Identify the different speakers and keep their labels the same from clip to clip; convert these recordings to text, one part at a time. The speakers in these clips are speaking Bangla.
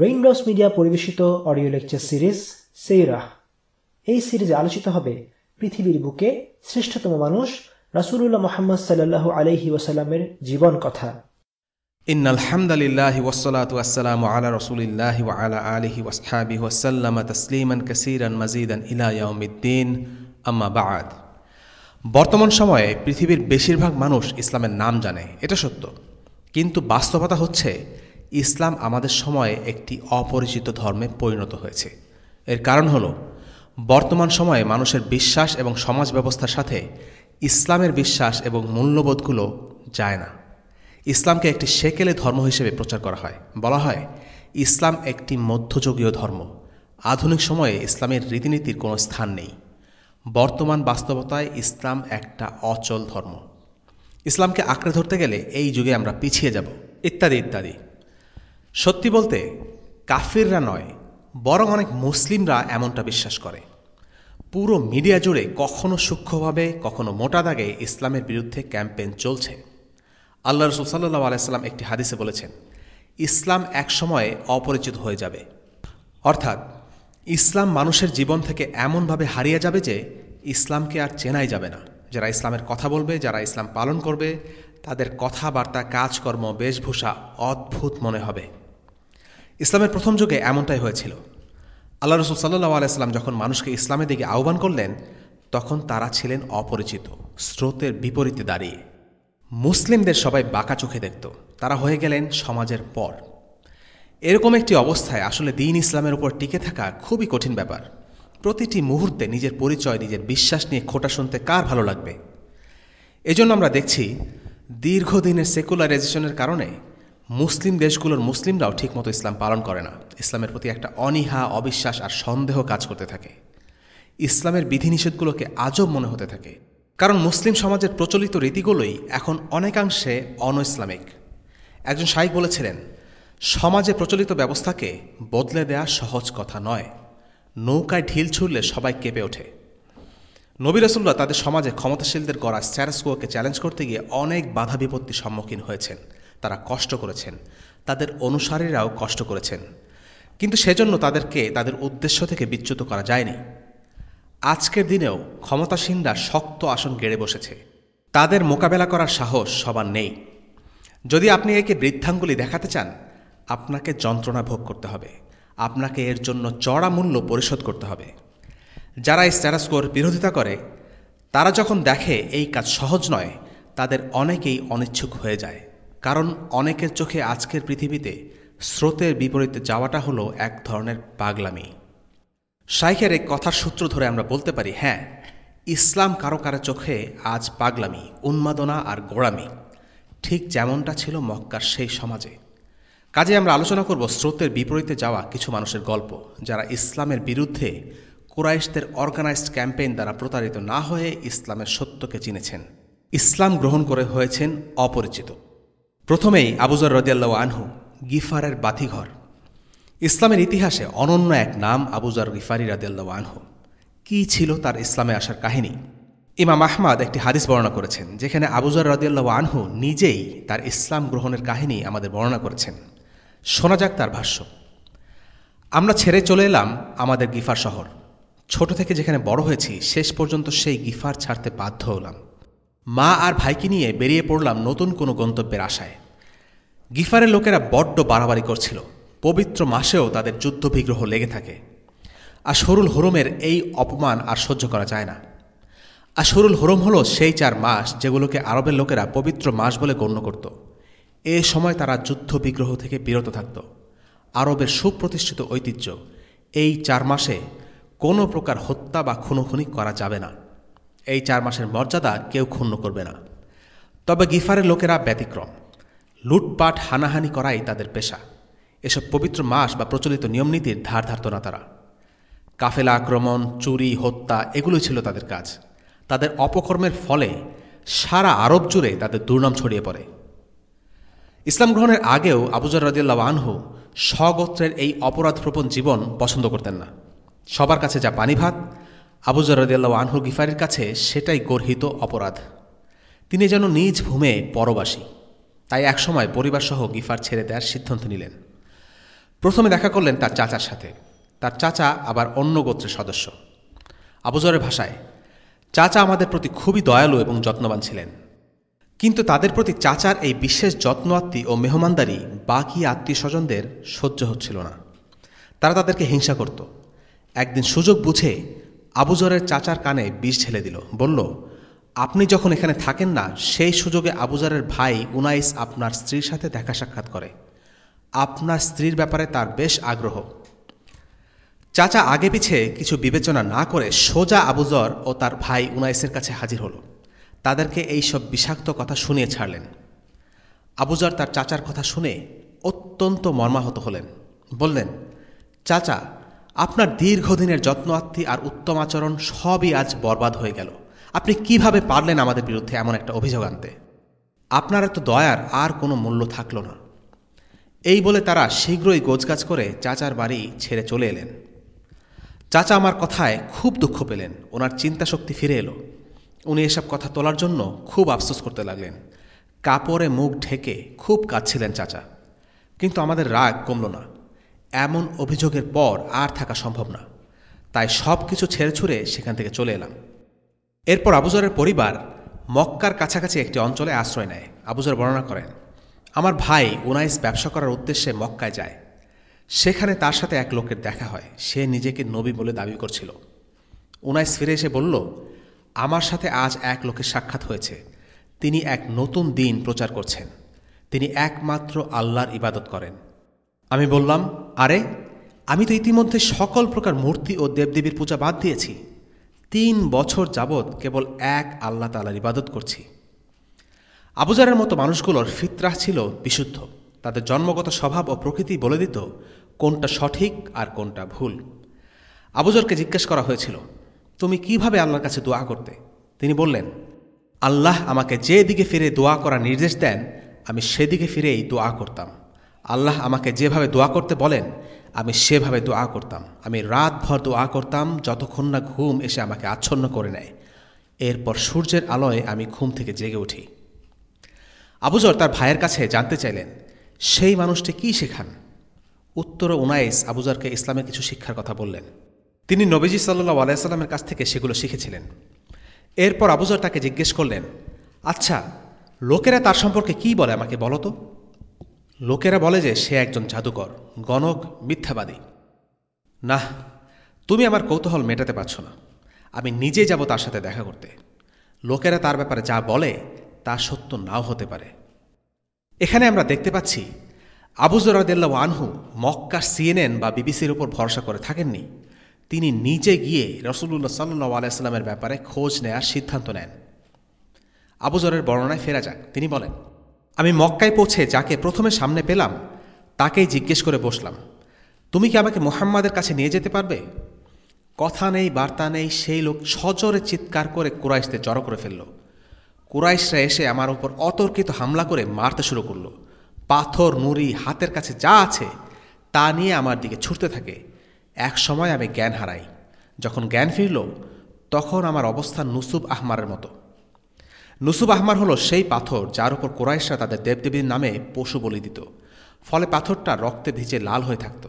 Speaker 1: রেইনড্রপস মিডিয়া পরিবেশিত অডিও লেকচার সিরিজ সেইরা এই সিরিজে আলোচিত হবে পৃথিবীর বুকে শ্রেষ্ঠতম মানুষ রাসুলুল্লাহ মোহাম্মদ সাল্লাহ আলহি ওয়াসাল্লামের জীবন কথা।
Speaker 2: ইন على رسول الله আলা اله আলা وسلم تسليما كثيرا مزيدا الى يوم الدين اما بعد বর্তমান সময়ে পৃথিবীর বেশিরভাগ মানুষ ইসলামের নাম জানে, এটা সত্য। কিন্তু বাস্তবতা হচ্ছে ইসলাম আমাদের সময়ে একটি অপরিচিত ধর্মে পরিণত হয়েছে। এর কারণ হল, বর্তমান সময়ে মানুষের বিশ্বাস এবং সমাজ ব্যবস্থার সাথে ইসলামের বিশ্বাস এবং মূল্যবোধগুলো যায় না। ইসলামকে একটি সেকেলে ধর্ম হিসেবে প্রচার করা হয়। বলা হয়, ইসলাম একটি মধ্যযুগীয় ধর্ম। আধুনিক সময়ে ইসলামের রীতিনীতির কোনো স্থান নেই। বর্তমান বাস্তবতায় ইসলাম একটা অচল ধর্ম। ইসলামকে আঁকড়ে ধরতে গেলে এই যুগে আমরা পিছিয়ে যাব। ইত্যাদি ইত্যাদি। সত্যি বলতে, কাফিররা নয়, বরং অনেক মুসলিমরা এমনটা বিশ্বাস করে। পুরো মিডিয়া জুড়ে কখনো সূক্ষ্মভাবে, কখনো মোটা দাগে ইসলামের বিরুদ্ধে ক্যাম্পেইন চলছে। আল্লাহ রসুল সাল্লাহ আলাইসাল্লাম একটি হাদিসে বলেছেন, ইসলাম এক সময়ে অপরিচিত হয়ে যাবে। অর্থাৎ, ইসলাম মানুষের জীবন থেকে এমনভাবে হারিয়ে যাবে যে, ইসলামকে আর চেনাই যাবে না। যারা ইসলামের কথা বলবে, যারা ইসলাম পালন করবে, তাদের কথাবার্তা, কাজকর্ম, বেশভূষা অদ্ভুত মনে হবে। ইসলামের প্রথম যুগে এমনটাই হয়েছিল। আল্লাহ রসুল সাল্লাহ আলাইসাল্লাম যখন মানুষকে ইসলামের দিকে আহ্বান করলেন, তখন তারা ছিলেন অপরিচিত, স্রোতের বিপরীতে দাঁড়িয়ে। মুসলিমদের সবাই বাঁকা চোখে দেখত, তারা হয়ে গেলেন সমাজের পর। এরকম একটি অবস্থায় আসলে দিন ইসলামের উপর টিকে থাকা খুবই কঠিন ব্যাপার। প্রতিটি মুহূর্তে নিজের পরিচয়, নিজের বিশ্বাস নিয়ে খোটা শুনতে কার ভালো লাগবে? এজন্য আমরা দেখছি, দীর্ঘদিনের সেকুলারাইজেশনের কারণে মুসলিম দেশগুলোর মুসলিমরাও ঠিকমতো ইসলাম পালন করে না। ইসলামের প্রতি একটা অনীহা, অবিশ্বাস আর সন্দেহ কাজ করতে থাকে। ইসলামের বিধিনিষেধগুলোকে আজব মনে হতে থাকে। কারণ মুসলিম সমাজের প্রচলিত রীতিগুলোই এখন অনেকাংশে অন ইসলামিক একজন শাইক বলেছিলেন, সমাজে প্রচলিত ব্যবস্থাকে বদলে দেয়া সহজ কথা নয়। নৌকায় ঢিল ছুড়লে সবাই কেঁপে ওঠে। নবী রসুল্লাহ তাদের সমাজে ক্ষমতাশীলদের গড়া স্ট্যারাসকোকে চ্যালেঞ্জ করতে গিয়ে অনেক বাধা বিপত্তির সম্মুখীন হয়েছেন। তারা কষ্ট করেছেন। তাদের অনুসারীরাও কষ্ট করেছেন। কিন্তু সেজন্য তাদেরকে তাদের উদ্দেশ্য থেকে বিচ্যুত করা যায়নি। আজকের দিনেও ক্ষমতাসীনরা শক্ত আসন গেড়ে বসেছে। তাদের মোকাবেলা করার সাহস সবার নেই। যদি আপনি একে বৃদ্ধাঙ্গুলি দেখাতে চান, আপনাকে যন্ত্রণা ভোগ করতে হবে। আপনাকে এর জন্য চড়া মূল্য পরিশোধ করতে হবে। যারা এই স্ট্যাটাসকোর বিরোধিতা করে, তারা যখন দেখে এই কাজ সহজ নয়, তাদের অনেকেই অনিচ্ছুক হয়ে যায়। কারণ অনেকের চোখে আজকের পৃথিবীতে স্রোতের বিপরীতে যাওয়াটা হলো এক ধরনের পাগলামি। শাইখের এই কথার সূত্র ধরে আমরা বলতে পারি হ্যাঁ ইসলাম কারও কারও চোখে আজ পাগলামি, উন্মাদনা আর গোড়ামি। ঠিক যেমনটা ছিল মক্কার সেই সমাজে। কাজে আমরা আলোচনা করব স্রোতের বিপরীতে যাওয়া কিছু মানুষের গল্প, যারা ইসলামের বিরুদ্ধে কুরাইশদের অর্গানাইজড ক্যাম্পেইন দ্বারা প্রতারিত না হয়ে ইসলামের সত্যকে চিনেছেন। ইসলাম গ্রহণ করে হয়েছেন অপরিচিত। প্রথমেই আবুজর রদিয়াল্লাহ আনহু গিফারের বাতিঘর। ইসলামের ইতিহাসে অনন্য এক নাম আবুজার গিফারি রাদিয়াল্লাহ আনহু। কি ছিল তার ইসলামে আসার কাহিনী? ইমাম আহমাদ একটি হাদিস বর্ণনা করেছেন, যেখানে আবুজার রদিয়াল্লাহ আনহু নিজেই তার ইসলাম গ্রহণের কাহিনী আমাদের বর্ণনা করেছেন। শোনা যাক তার ভাষ্য। আমরা ছেড়ে চলে এলাম আমাদের গিফার শহর। ছোট থেকে যেখানে বড় হয়েছি, শেষ পর্যন্ত সেই গিফার ছাড়তে বাধ্য হলাম। মা আর ভাইকে নিয়ে বেরিয়ে পড়লাম নতুন কোনো গন্তব্যের আশায়। গিফারের লোকেরা বড্ড বাড়াবাড়ি করছিল। পবিত্র মাসেও তাদের যুদ্ধ বিগ্রহ লেগে থাকে। আর সরুল হরমের এই অপমান আর সহ্য করা যায় না। আর সরুল হরম হলো সেই চার মাস যেগুলোকে আরবের লোকেরা পবিত্র মাস বলে গণ্য করত। এ সময় তারা যুদ্ধ বিগ্রহ থেকে বিরত থাকত। আরবের সুপ্রতিষ্ঠিত ঐতিহ্য, এই চার মাসে কোনো প্রকার হত্যা বা খুনোখুনি করা যাবে না। এই চার মাসের মর্যাদা কেউ ক্ষুণ্ণ করবে না। তবে গিফারের লোকেরা ব্যতিক্রম। লুটপাট, হানাহানি করাই তাদের পেশা। এসব পবিত্র মাস বা প্রচলিত নিয়মনীতির ধার ধারত না তারা। কাফেলা আক্রমণ, চুরি, হত্যা, এগুলোই ছিল তাদের কাজ। তাদের অপকর্মের ফলে সারা আরব জুড়ে তাদের দুর্নাম ছড়িয়ে পড়ে। ইসলাম গ্রহণের আগেও আবুজার রাজিয়াল্লাহ আনহু স্বগোত্রের এই অপরাধপ্রবণ জীবন পছন্দ করতেন না। সবার কাছে যা পানি ভাত আবুজার রাজিয়াল্লাহ আনহু গিফারির কাছে সেটাই গর্হিত অপরাধ। তিনি যেন নিজ ভূমে পরবাসী। তাই একসময় পরিবারসহ গিফার ছেড়ে দেওয়ার সিদ্ধান্ত নিলেন। প্রথমে দেখা করলেন তার চাচার সাথে। তার চাচা আবার অন্য গোত্রের সদস্য। আবুজরের ভাষায়, চাচা আমাদের প্রতি খুবই দয়ালু এবং যত্নবান ছিলেন। কিন্তু তাদের প্রতি চাচার এই বিশেষ যত্নআত্মী ও মেহমানদারি বাকি আত্মীয় স্বজনদের সহ্য হচ্ছিল না। তারা তাদেরকে হিংসা করত। একদিন সুযোগ বুঝে আবুজরের চাচার কানে বিষ ঢেলে দিল। বলল আপনি যখন এখানে থাকেন না, সেই সুযোগে আবুজারের ভাই উনাইস আপনার স্ত্রীর সাথে দেখা সাক্ষাৎ করে। আপনার স্ত্রীর ব্যাপারে তার বেশ আগ্রহ। চাচা আগে পিছে কিছু বিবেচনা না করে সোজা আবুজর ও তার ভাই উনাইসের কাছে হাজির হলো। তাদেরকে এই সব বিষাক্ত কথা শুনিয়ে ছাড়লেন। আবুজর তার চাচার কথা শুনে অত্যন্ত মর্মাহত হলেন। বললেন, চাচা, আপনার দীর্ঘদিনের যত্ন আত্মী আর উত্তম আচরণ সবই আজ বরবাদ হয়ে গেল। আপনি কীভাবে পারলেন আমাদের বিরুদ্ধে এমন একটা অভিযোগ আনতে? আপনার এত দয়ার আর কোনো মূল্য থাকল না। এই বলে তারা শীঘ্রই গোজগাছ করে চাচার বাড়ি ছেড়ে চলে এলেন। চাচা আমার কথায় খুব দুঃখ পেলেন, ওনার চিন্তা শক্তি ফিরে এলো। উনি এসব কথা তোলার জন্য খুব আফসোস করতে লাগলেন। কাপড়ে মুখ ঢেকে খুব কাঁদছিলেন চাচা। কিন্তু আমাদের রাগ কমল না। এমন অভিযোগের পর আর থাকা সম্ভব না। তাই সব কিছু ছেড়ে ছুড়ে সেখান থেকে চলে এলাম। এরপর আবুজরের পরিবার মক্কার কাছাকাছি একটি অঞ্চলে আশ্রয় নেয়। আবুজর বর্ণনা করেন, আমার ভাই উনাইস ব্যবসা করার উদ্দেশ্যে মক্কায় যায়। সেখানে তার সাথে এক লোকের দেখা হয়। সে নিজেকে নবী বলে দাবি করছিল। উনাইস ফিরে এসে বলল, আমার সাথে আজ এক লোকের সাক্ষাৎ হয়েছে। তিনি এক নতুন দিন প্রচার করছেন। তিনি একমাত্র আল্লাহর ইবাদত করেন। আমি বললাম, আরে, আমি তো ইতিমধ্যে সকল প্রকার মূর্তি ও দেবদেবীর পূজা বাদ দিয়েছি। তিন বছর যাবৎ কেবল এক আল্লাহ তালার ইবাদত করছি। আবুজারের মতো মানুষগুলোর ফিতরাহ ছিল বিশুদ্ধ। তাদের জন্মগত স্বভাব ও প্রকৃতি বলে দিত কোনটা সঠিক আর কোনটা ভুল। আবুজরকে জিজ্ঞেস করা হয়েছিল, তুমি কীভাবে আল্লাহর কাছে দোয়া করতে? তিনি বললেন, আল্লাহ আমাকে যে দিকে ফিরে দোয়া করার নির্দেশ দেন, আমি সেদিকে ফিরেই দোয়া করতাম। আল্লাহ আমাকে যেভাবে দোয়া করতে বলেন, আমি সেভাবে দোয়া করতাম। আমি রাতভর দোয়া করতাম যতক্ষণ না ঘুম এসে আমাকে আচ্ছন্ন করে নেয়। এরপর সূর্যের আলোয় আমি ঘুম থেকে জেগে উঠি। আবুজর তার ভাইয়ের কাছে জানতে চাইলেন, সেই মানুষটি কি শেখান? উত্তর উনাইস আবুজরকে ইসলামের কিছু শিক্ষার কথা বললেন। তিনি নবীজি সাল্লু আলাইসাল্লামের কাছ থেকে সেগুলো শিখেছিলেন। এরপর আবুজর তাকে জিজ্ঞেস করলেন আচ্ছা লোকেরা তার সম্পর্কে কি বলে আমাকে বলো তো? লোকেরা বলে যে সে একজন জাদুকর, গণক, মিথ্যাবাদী। না তুমি আমার কৌতূহল মেটাতে পারছ না। আমি নিজে যাব তার সাথে দেখা করতে। লোকেরা তার ব্যাপারে যা বলে, তা সত্য নাও হতে পারে। এখানে আমরা দেখতে পাচ্ছি আবুজরাদেল্লা আনহু মক্কা সিএনএন বা বিবিসির উপর ভরসা করে থাকেননি। তিনি নিজে গিয়ে রসুল্লাহ সাল্লু আলাইস্লামের ব্যাপারে খোঁজ নেয়ার সিদ্ধান্ত নেন। আবুজরের বর্ণনায় ফেরা যাক। তিনি বলেন আমি মক্কায় পৌঁছে যাকে প্রথমে সামনে পেলাম, তাকেই জিজ্ঞেস করে বসলাম, তুমি কি আমাকে মোহাম্মদের কাছে নিয়ে যেতে পারবে? কথা নেই, বার্তা নেই, সেই লোক সজরে চিৎকার করে কুরাইশদের জড়ো করে ফেলল। কুরাইশরা এসে আমার উপর অতর্কিত হামলা করে মারতে শুরু করল। পাথর, নুড়ি, হাতের কাছে যা আছে, তা নিয়ে আমার দিকে ছুটতে থাকে। এক সময় আমি জ্ঞান হারাই। যখন জ্ঞান ফিরল, তখন আমার অবস্থান নুসুব আহমারের মতো। নুসুব আহমার হলো সেই পাথর যার উপর কোরাইশরা তাদের দেবদেবীর নামে পশু বলি দিত। ফলে পাথরটা রক্তে ভিজে লাল হয়ে থাকত।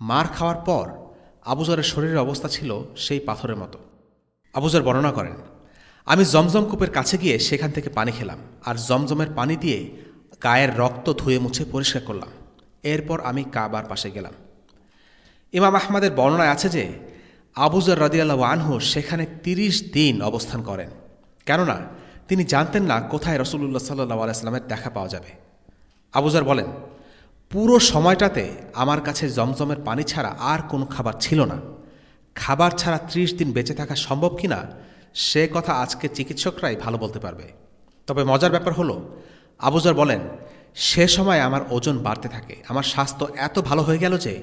Speaker 2: মার খাওয়ার পর আবুজরের শরীরের অবস্থা ছিল সেই পাথরের মতো। আবুজর বর্ণনা করেন, আমি জমজম কূপের কাছে গিয়ে সেখান থেকে পানি খেলাম আর জমজমের পানি দিয়ে গায়ের রক্ত ধুয়ে মুছে পরিষ্কার করলাম। এরপর আমি কাবার পাশে গেলাম। ইমাম আহমদের বর্ণনায় আছে যে আবুজর রদিয়াল্লাহ আনহু সেখানে তিরিশ দিন অবস্থান করেন। কেননা তিনি জানতেন না কোথায় রসুল্লাহ সাল্লাহ আলাইস্লামের দেখা পাওয়া যাবে। আবুজার বলেন, পুরো সময়টাতে আমার কাছে জমজমের পানি ছাড়া আর কোনো খাবার ছিল না। খাবার ছাড়া ত্রিশ দিন বেঁচে থাকা সম্ভব কি না সে কথা আজকে চিকিৎসকরাই ভালো বলতে পারবে। তবে মজার ব্যাপার হলো আবুজার বলেন, সে সময় আমার ওজন বাড়তে থাকে। আমার স্বাস্থ্য এত ভালো হয়ে গেল যে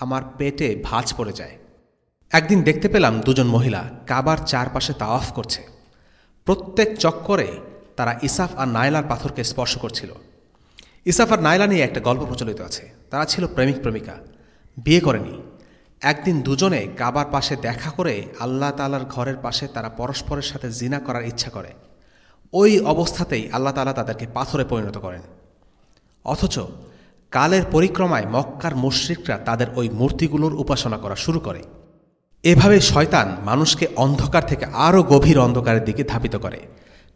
Speaker 2: আমার পেটে ভাঁজ পড়ে যায়। একদিন দেখতে পেলাম দুজন মহিলা কাবার চারপাশে তাওয়াফ করছে। প্রত্যেক চক্করে তারা ইসাফ আর নাইলার পাথরকে স্পর্শ করছিল। ইসাফ আর নাইলা নিয়ে একটা গল্প প্রচলিত আছে। তারা ছিল প্রেমিক প্রেমিকা। বিয়ে করেনি। একদিন দুজনে কাবার পাশে দেখা করে আল্লাহ তালার ঘরের পাশে তারা পরস্পরের সাথে জিনা করার ইচ্ছা করে। ওই অবস্থাতেই আল্লাহ তালা তাদেরকে পাথরে পরিণত করেন। অথচ কালের পরিক্রমায় মক্কার মুশ্রিকরা তাদের ওই মূর্তিগুলোর উপাসনা করা শুরু করে। এভাবে শয়তান মানুষকে অন্ধকার থেকে আরও গভীর অন্ধকারের দিকে ধাপিত করে।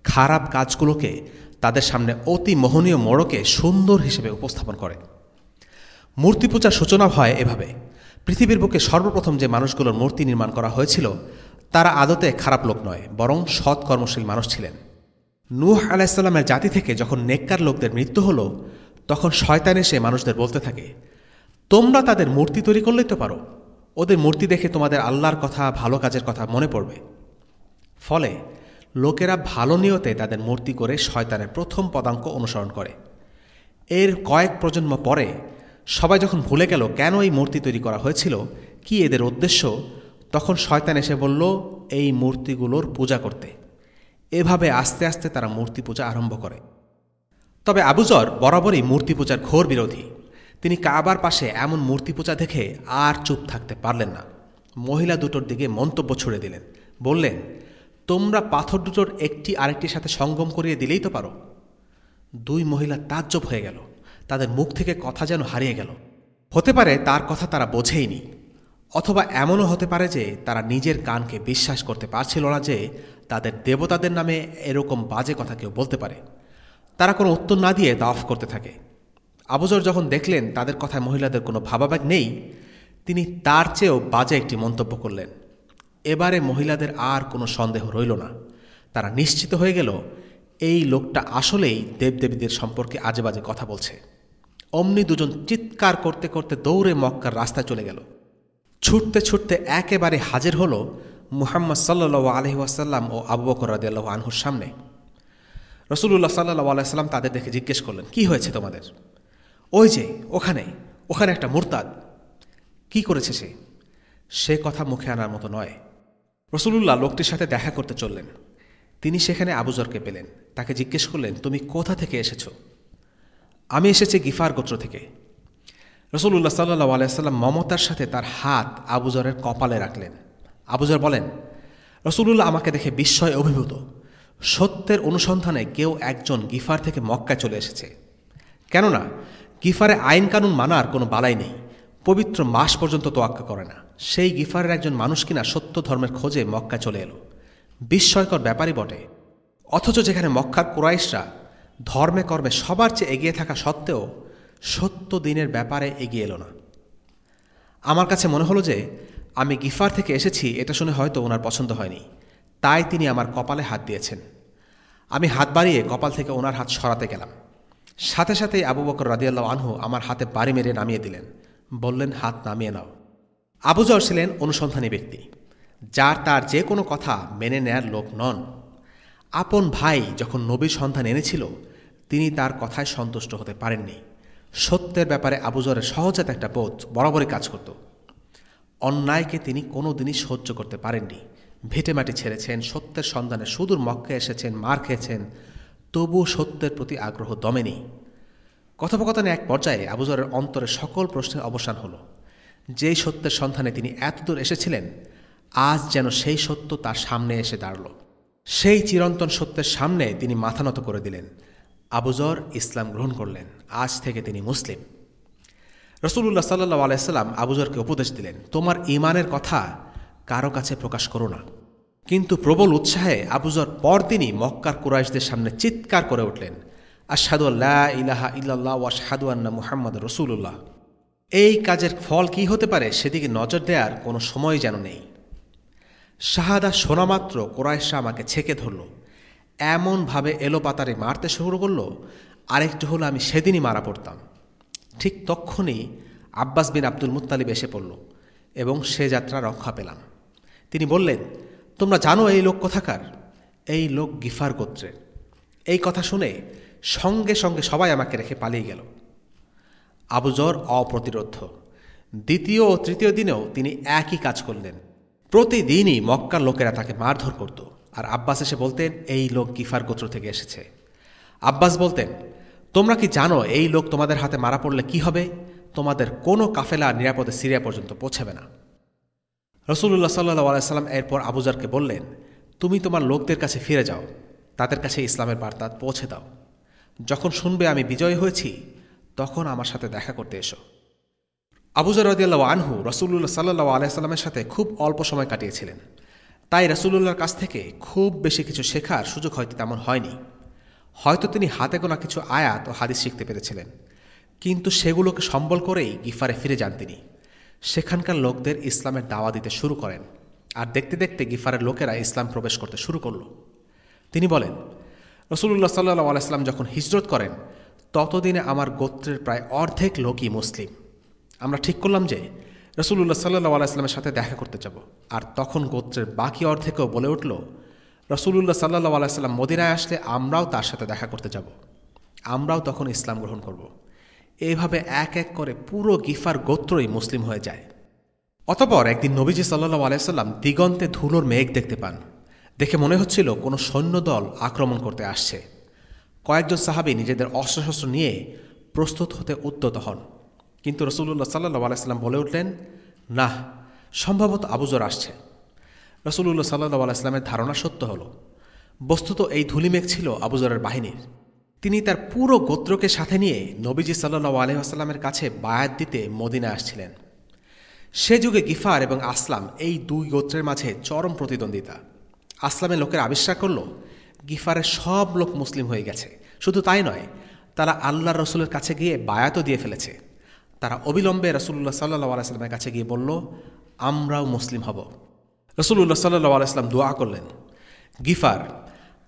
Speaker 2: খারাপ কাজগুলোকে তাদের সামনে অতি মোহনীয় মোড়কে সুন্দর হিসেবে উপস্থাপন করে। মূর্তি পূজার সূচনা হয় এভাবে। পৃথিবীর বুকে সর্বপ্রথম যে মানুষগুলোর মূর্তি নির্মাণ করা হয়েছিল, তারা আদতে খারাপ লোক নয়, বরং সৎ কর্মশীল মানুষ ছিলেন। নূহ আলাইসাল্লামের জাতি থেকে যখন নেককার লোকদের মৃত্যু হলো, তখন শয়তান এসে মানুষদের বলতে থাকে, তোমরা তাদের মূর্তি তৈরি করলেই তো পারো। ওদের মূর্তি দেখে তোমাদের আল্লাহর কথা, ভালো কাজের কথা মনে পড়বে। ফলে লোকেরা ভালো নিয়তে তাদের মূর্তি করে শয়তানের প্রথম পদাঙ্ক অনুসরণ করে। এর কয়েক প্রজন্ম পরে সবাই যখন ভুলে গেল কেন এই মূর্তি তৈরি করা হয়েছিল, কি এদের উদ্দেশ্য, তখন শয়তান এসে বলল, এই মূর্তিগুলোর পূজা করতে। এভাবে আস্তে আস্তে তারা মূর্তি পূজা আরম্ভ করে। তবে আবুজর বরাবরই মূর্তি পূজার ঘোর বিরোধী। তিনি কাবার পাশে এমন মূর্তি পূজা দেখে আর চুপ থাকতে পারলেন না। মহিলা দুটোর দিকে মন্তব্য ছুড়ে দিলেন। বললেন, তোমরা পাথর দুটোর একটি আরেকটির সাথে সঙ্গম করিয়ে দিলেই তো পারো। দুই মহিলা তাজ্জব হয়ে গেল। তাদের মুখ থেকে কথা যেন হারিয়ে গেল। হতে পারে তার কথা তারা বোঝেইনি, অথবা এমনও হতে পারে যে তারা নিজের কানকে বিশ্বাস করতে পারছিল না যে তাদের দেবতাদের নামে এরকম বাজে কথা কেউ বলতে পারে। তারা কোনো উত্তর না দিয়ে দাফ করতে থাকে। আবুজর যখন দেখলেন তাদের কথায় মহিলাদের কোনো ভাবাবেগ নেই, তিনি তার চেয়েও বাজে একটি মন্তব্য করলেন। এবারে মহিলাদের আর কোনো সন্দেহ রইল না। তারা নিশ্চিত হয়ে গেল, এই লোকটা আসলেই দেবদেবীদের সম্পর্কে আজে বাজে কথা বলছে। অমনি দুজন চিৎকার করতে করতে দৌড়ে মক্কার রাস্তায় চলে গেল। ছুটতে ছুটতে একেবারে হাজির হল মুহাম্মদ সাল্লু আলহি ওয়াসাল্লাম ও আবু বকর রাদিয়াল্লাহু আনহুর সামনে। রসুল্লাহ সাল্লাহ আলাইসাল্লাম তাদের দেখে জিজ্ঞেস করলেন, কি হয়েছে তোমাদের? ওই যে ওখানে ওখানে একটা মুরতাদ। কি করেছে সে? সে কথা মুখে আনার মতো নয়। রসুলুল্লাহ লোকটির সাথে দেখা করতে চললেন। তিনি সেখানে আবুজরকে পেলেন। তাকে জিজ্ঞেস করলেন, তুমি কোথা থেকে এসেছ? আমি এসেছি গিফার গোত্র থেকে। রসুল্লাহ সাল্লাহ আলাইসাল্লাম মমতার সাথে তার হাত আবুজরের কপালে রাখলেন। আবুজর বলেন, রসুলুল্লাহ আমাকে দেখে বিস্ময় অভিভূত। সত্যের অনুসন্ধানে কেউ একজন গিফার থেকে মক্কায় চলে এসেছে। কেননা গিফারে আইন কানুন মানার কোনো বালাই নেই। পবিত্র মাস পর্যন্ত তোয়াক্কা করে না। সেই গিফারের একজন মানুষ কিনা সত্য ধর্মের খোঁজে মক্কা চলে এলো। বিস্ময়কর ব্যাপারই বটে। অথচ যেখানে মক্কার কুরাইশরা ধর্মে কর্মে সবার চেয়ে এগিয়ে থাকা সত্ত্বেও সত্য দিনের ব্যাপারে এগিয়ে এলো না। আমার কাছে মনে হলো যে, আমি গিফার থেকে এসেছি, এটা শুনে হয়তো ওনার পছন্দ হয়নি। তাই তিনি আমার কপালে হাত দিয়েছেন। আমি হাত বাড়িয়ে কপাল থেকে ওনার হাত সরাতে গেলাম। সাথে সাথেই আবু বকর রাদিয়াল্লাহ আনহু আমার হাতে বাড়ি মেরে নামিয়ে দিলেন। বললেন, হাত নামিয়ে নাও। আবু আবুজর ছিলেন অনুসন্ধানী ব্যক্তি। যার তার যে কোনো কথা মেনে নেয়ার লোক নন। আপন ভাই যখন নবীর সন্ধান এনেছিল, তিনি তার কথায় সন্তুষ্ট হতে পারেননি। সত্যের ব্যাপারে আবু আবুজরের সহজাত একটা বোধ বরাবরই কাজ করত। অন্যায়কে তিনি কোনো দিনই সহ্য করতে পারেননি। ভিটেমাটি ছেড়েছেন, সত্যের সন্ধানে সুদূর মক্কে এসেছেন, মার খেয়েছেন তবু সত্যের প্রতি আগ্রহ দমেনি। কথোপকথনে এক পর্যায়ে আবুজরের অন্তরে সকল প্রশ্নের অবসান হল। যেই সত্যের সন্ধানে তিনি এতদূর এসেছিলেন, আজ যেন সেই সত্য তার সামনে এসে দাঁড়ল। সেই চিরন্তন সত্যের সামনে তিনি মাথা নত করে দিলেন। আবুজর ইসলাম গ্রহণ করলেন। আজ থেকে তিনি মুসলিম। রসুল্লাহ সাল্লাহ আলাইসাল্লাম আবুজরকে উপদেশ দিলেন, তোমার ইমানের কথা কারও কাছে প্রকাশ করো না। কিন্তু প্রবল উৎসাহে আবুজর পরদিনই মক্কার কুরাইশদের সামনে চিৎকার করে উঠলেন আশাদু আল্লাহ ইলাহা ইল্লাল্লাহ ওয়াশাদু আন্না মুহাম্মদ রসুল্লাহ এই কাজের ফল কি হতে পারে সেদিকে নজর দেওয়ার কোনো সময় যেন নেই। শাহাদা শোনামাত্র কোরাইশা আমাকে ছেকে ধরল, এমনভাবে এলোপাতারে মারতে শুরু করল, আরেকটু হলো আমি সেদিনই মারা পড়তাম। ঠিক তক্ষণই আব্বাস বিন আব্দুল মুত্তালিব এসে পড়ল এবং সে যাত্রা রক্ষা পেলাম। তিনি বললেন তোমরা জানো এই লোক কোথাকার? এই লোক গিফার গোত্রের এই কথা শুনে সঙ্গে সঙ্গে সবাই আমাকে রেখে পালিয়ে গেল। আবুজর অপ্রতিরোধ দ্বিতীয় ও তৃতীয় দিনেও তিনি একই কাজ করলেন। প্রতিদিনই মক্কার লোকেরা তাকে মারধর করত। আর আব্বাস এসে বলতেন, এই লোক গিফার গোত্র থেকে এসেছে। আব্বাস বলতেন, তোমরা কি জানো এই লোক তোমাদের হাতে মারা পড়লে কি হবে? তোমাদের কোনো কাফেলা নিরাপদে সিরিয়া পর্যন্ত পৌঁছাবে না। রসুল্লাহ সাল্লাহ আলাইসাল্লাম এরপর আবুজারকে বললেন, তুমি তোমার লোকদের কাছে ফিরে যাও, তাদের কাছে ইসলামের বার্তা পৌঁছে দাও। যখন শুনবে আমি বিজয়ী হয়েছি, তখন আমার সাথে দেখা করতে এসো। আবুজর রদিয়াল্লাহ আনহু রসুল্লাহ সাল্লাহ আলাইস্লামের সাথে খুব অল্প সময় কাটিয়েছিলেন। তাই রসুল্লাহর কাছ থেকে খুব বেশি কিছু শেখার সুযোগ হয়তো তেমন হয়নি। হয়তো তিনি হাতে গোনা কিছু আয়াত ও হাদিস শিখতে পেরেছিলেন, কিন্তু সেগুলোকে সম্বল করেই গিফারে ফিরে যান তিনি। সেখানকার লোকদের ইসলামের দাওয়া দিতে শুরু করেন আর দেখতে দেখতে গিফারের লোকেরা ইসলাম প্রবেশ করতে শুরু করল। তিনি বলেন রসুল্লাহ সাল্লাহ আলাইসলাম যখন হিজরত করেন, ততদিনে আমার গোত্রের প্রায় অর্ধেক লোকই মুসলিম। আমরা ঠিক করলাম যে রসুল্লাহ সাল্লাহ আলাইসলামের সাথে দেখা করতে যাব। আর তখন গোত্রের বাকি অর্ধেকও বলে উঠল রসুল্লাহ সাল্লাহ আলাইসাল্লাম মদিনায় আসলে আমরাও তার সাথে দেখা করতে যাব। আমরাও তখন ইসলাম গ্রহণ করব। এইভাবে এক এক করে পুরো গিফার গোত্রই মুসলিম হয়ে যায়। অতপর একদিন নবীজি সাল্লাহ আলাইসাল্লাম দিগন্তে ধুলোর মেঘ দেখতে পান। দেখে মনে হচ্ছিল কোনো সৈন্যদল আক্রমণ করতে আসছে। কয়েকজন সাহাবি নিজেদের অস্ত্রশস্ত্র নিয়ে প্রস্তুত হতে উদ্যত হন। কিন্তু রসুল্লাহ সাল্লাহ আলাইসাল্লাম বলে উঠলেন, না, সম্ভবত আবুজর আসছে। রসুল্লাহ সাল্লাহ আলাইস্লামের ধারণা সত্য হল, বস্তুত এই ধুলিমেঘ ছিল আবুজরের বাহিনীর। তিনি তার পুরো গোত্রকে সাথে নিয়ে নবীজি সাল্লাহ আলহামের কাছে বায়াত দিতে মদিনা আসছিলেন। সে যুগে গিফার এবং আসলাম এই দুই গোত্রের মাঝে চরম প্রতিদ্বন্দ্বিতা। আসলামের লোকের আবিষ্কার করল, গিফারের সব লোক মুসলিম হয়ে গেছে। শুধু তাই নয়, তারা আল্লাহ রসুলের কাছে গিয়ে বায়াতও দিয়ে ফেলেছে। তারা অবিলম্বে রসুল্লাহ সাল্লাহ আলাইস্লামের কাছে গিয়ে বলল, আমরাও মুসলিম হব। রসুল্লাহ সাল্লাহ আলাইস্লাম দোয়া করলেন, গিফার,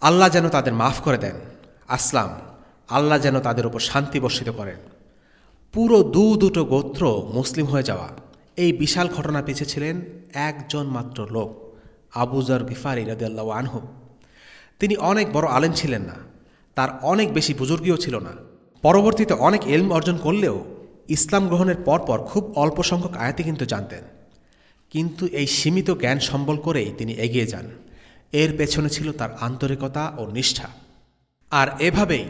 Speaker 2: আল্লাহ যেন তাদের মাফ করে দেন। আসলাম। আল্লাহ যেন তাদের উপর শান্তি বর্ষিত করেন। পুরো দু দুটো গোত্র মুসলিম হয়ে যাওয়া। এই বিশাল ঘটনা পিছিয়ে ছিলেন একজন মাত্র লোক আবুজার গিফার ইরাদিয়াল্লাহ আনহু। তিনি অনেক বড় আলেম ছিলেন না, তার অনেক বেশি বুজুর্গীও ছিল না। পরবর্তীতে অনেক এলম অর্জন করলেও ইসলাম গ্রহণের পরপর খুব অল্প সংখ্যক আয়াতি কিন্তু জানতেন। কিন্তু এই সীমিত জ্ঞান সম্বল করেই তিনি এগিয়ে যান। এর পেছনে ছিল তার আন্তরিকতা ও নিষ্ঠা। আর এভাবেই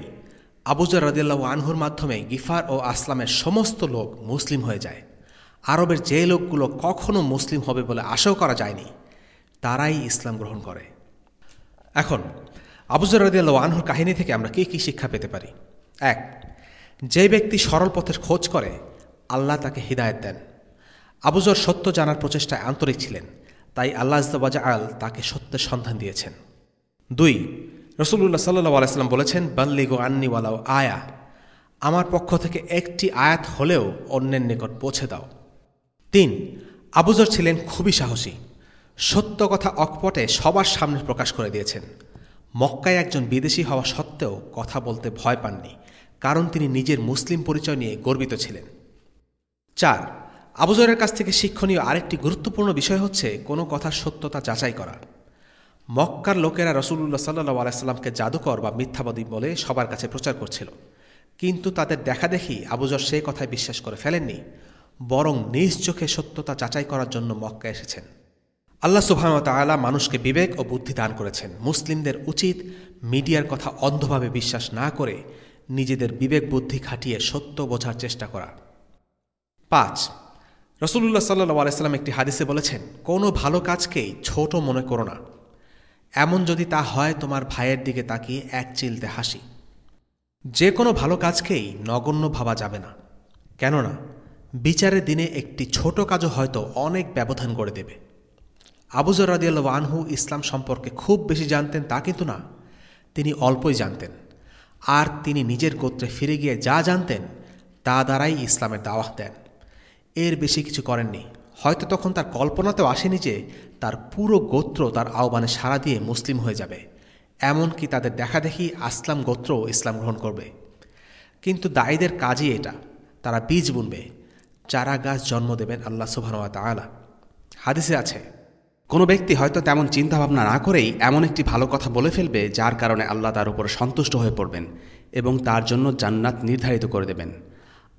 Speaker 2: আবুজার রদিয়াল্লাহ আনহুর মাধ্যমে গিফার ও আসলামের সমস্ত লোক মুসলিম হয়ে যায়। আরবের যে লোকগুলো কখনো মুসলিম হবে বলে আশাও করা যায়নি, তারাই ইসলাম গ্রহণ করে। এখন আবুজার রদিয়াল্লাহ আনহুর কাহিনী থেকে আমরা কী কী শিক্ষা পেতে পারি? এক, যে ব্যক্তি সরল পথের খোঁজ করে, আল্লাহ তাকে হৃদায়ত দেন। আবুজর সত্য জানার প্রচেষ্টায় আন্তরিক ছিলেন, তাই আল্লাহ আল তাকে সত্যের সন্ধান দিয়েছেন। দুই রসুল্লাহ সাল্লাহ আলাইসাল্লাম বলেছেন, বাল্লিগো আন্নিওয়ালাও আয়া। আমার পক্ষ থেকে একটি আয়াত হলেও অন্যের নিকট পৌঁছে দাও। তিন আবুজর ছিলেন খুবই সাহসী। সত্য কথা অকপটে সবার সামনে প্রকাশ করে দিয়েছেন। মক্কায় একজন বিদেশি হওয়া সত্ত্বেও কথা বলতে ভয় পাননি, কারণ তিনি নিজের মুসলিম পরিচয় নিয়ে গর্বিত ছিলেন। চার আবুজরের কাছ থেকে শিক্ষণীয় আরেকটি গুরুত্বপূর্ণ বিষয় হচ্ছে কোনো কথার সত্যতা যাচাই করা। মক্কার লোকেরা রসুল্লাহ সাল্লাহ আলাইস্লামকে জাদুকর বা মিথ্যাবাদী বলে সবার কাছে প্রচার করছিল। কিন্তু তাদের দেখা দেখি আবুজর সেই কথায় বিশ্বাস করে ফেলেননি, বরং নিজ চোখে সত্যতা যাচাই করার জন্য মক্কা এসেছেন। আল্লাহ সুবাহতালা মানুষকে বিবেক ও বুদ্ধি দান করেছেন। মুসলিমদের উচিত মিডিয়ার কথা অন্ধভাবে বিশ্বাস না করে নিজেদের বিবেক বুদ্ধি খাটিয়ে সত্য বোঝার চেষ্টা করা। পাঁচ রসুল্লাহ সাল্লু আলাইস্লাম একটি হাদিসে বলেছেন, কোনো ভালো কাজকেই ছোট মনে করো না। এমন যদি তা হয় তোমার ভাইয়ের দিকে তাকিয়ে এক চিলতে হাসি। যে কোনো ভালো কাজকেই নগণ্য ভাবা যাবে না। কেননা, বিচারের দিনে একটি ছোট কাজও হয়তো অনেক ব্যবধান করে দেবে। আবুজর রাদিয়াল আনহু ইসলাম সম্পর্কে খুব বেশি জানতেন তা কিন্তু না। তিনি অল্পই জানতেন। আর তিনি নিজের গোত্রে ফিরে গিয়ে যা জানতেন, তা দ্বারাই ইসলামের দাওয়াত দেন। এর বেশি কিছু করেননি। হয়তো তখন তার কল্পনাতেও আসেনি যে তার পুরো গোত্র তার আহ্বানে সাড়া দিয়ে মুসলিম হয়ে যাবে। এমনকি তাদের দেখা দেখি আসলাম গোত্র ইসলাম গ্রহণ করবে। কিন্তু দায়ীদের কাজই এটা। তারা বীজ বুনবে। চারা গাছ জন্ম দেবেন আল্লাহ সুবাহ তালা হাদিসে আছে,
Speaker 3: কোনো ব্যক্তি হয়তো তেমন চিন্তাভাবনা না করেই এমন একটি ভালো কথা বলে ফেলবে যার কারণে আল্লাহ তার উপর সন্তুষ্ট হয়ে পড়বেন এবং তার জন্য জান্নাত নির্ধারিত করে দেবেন।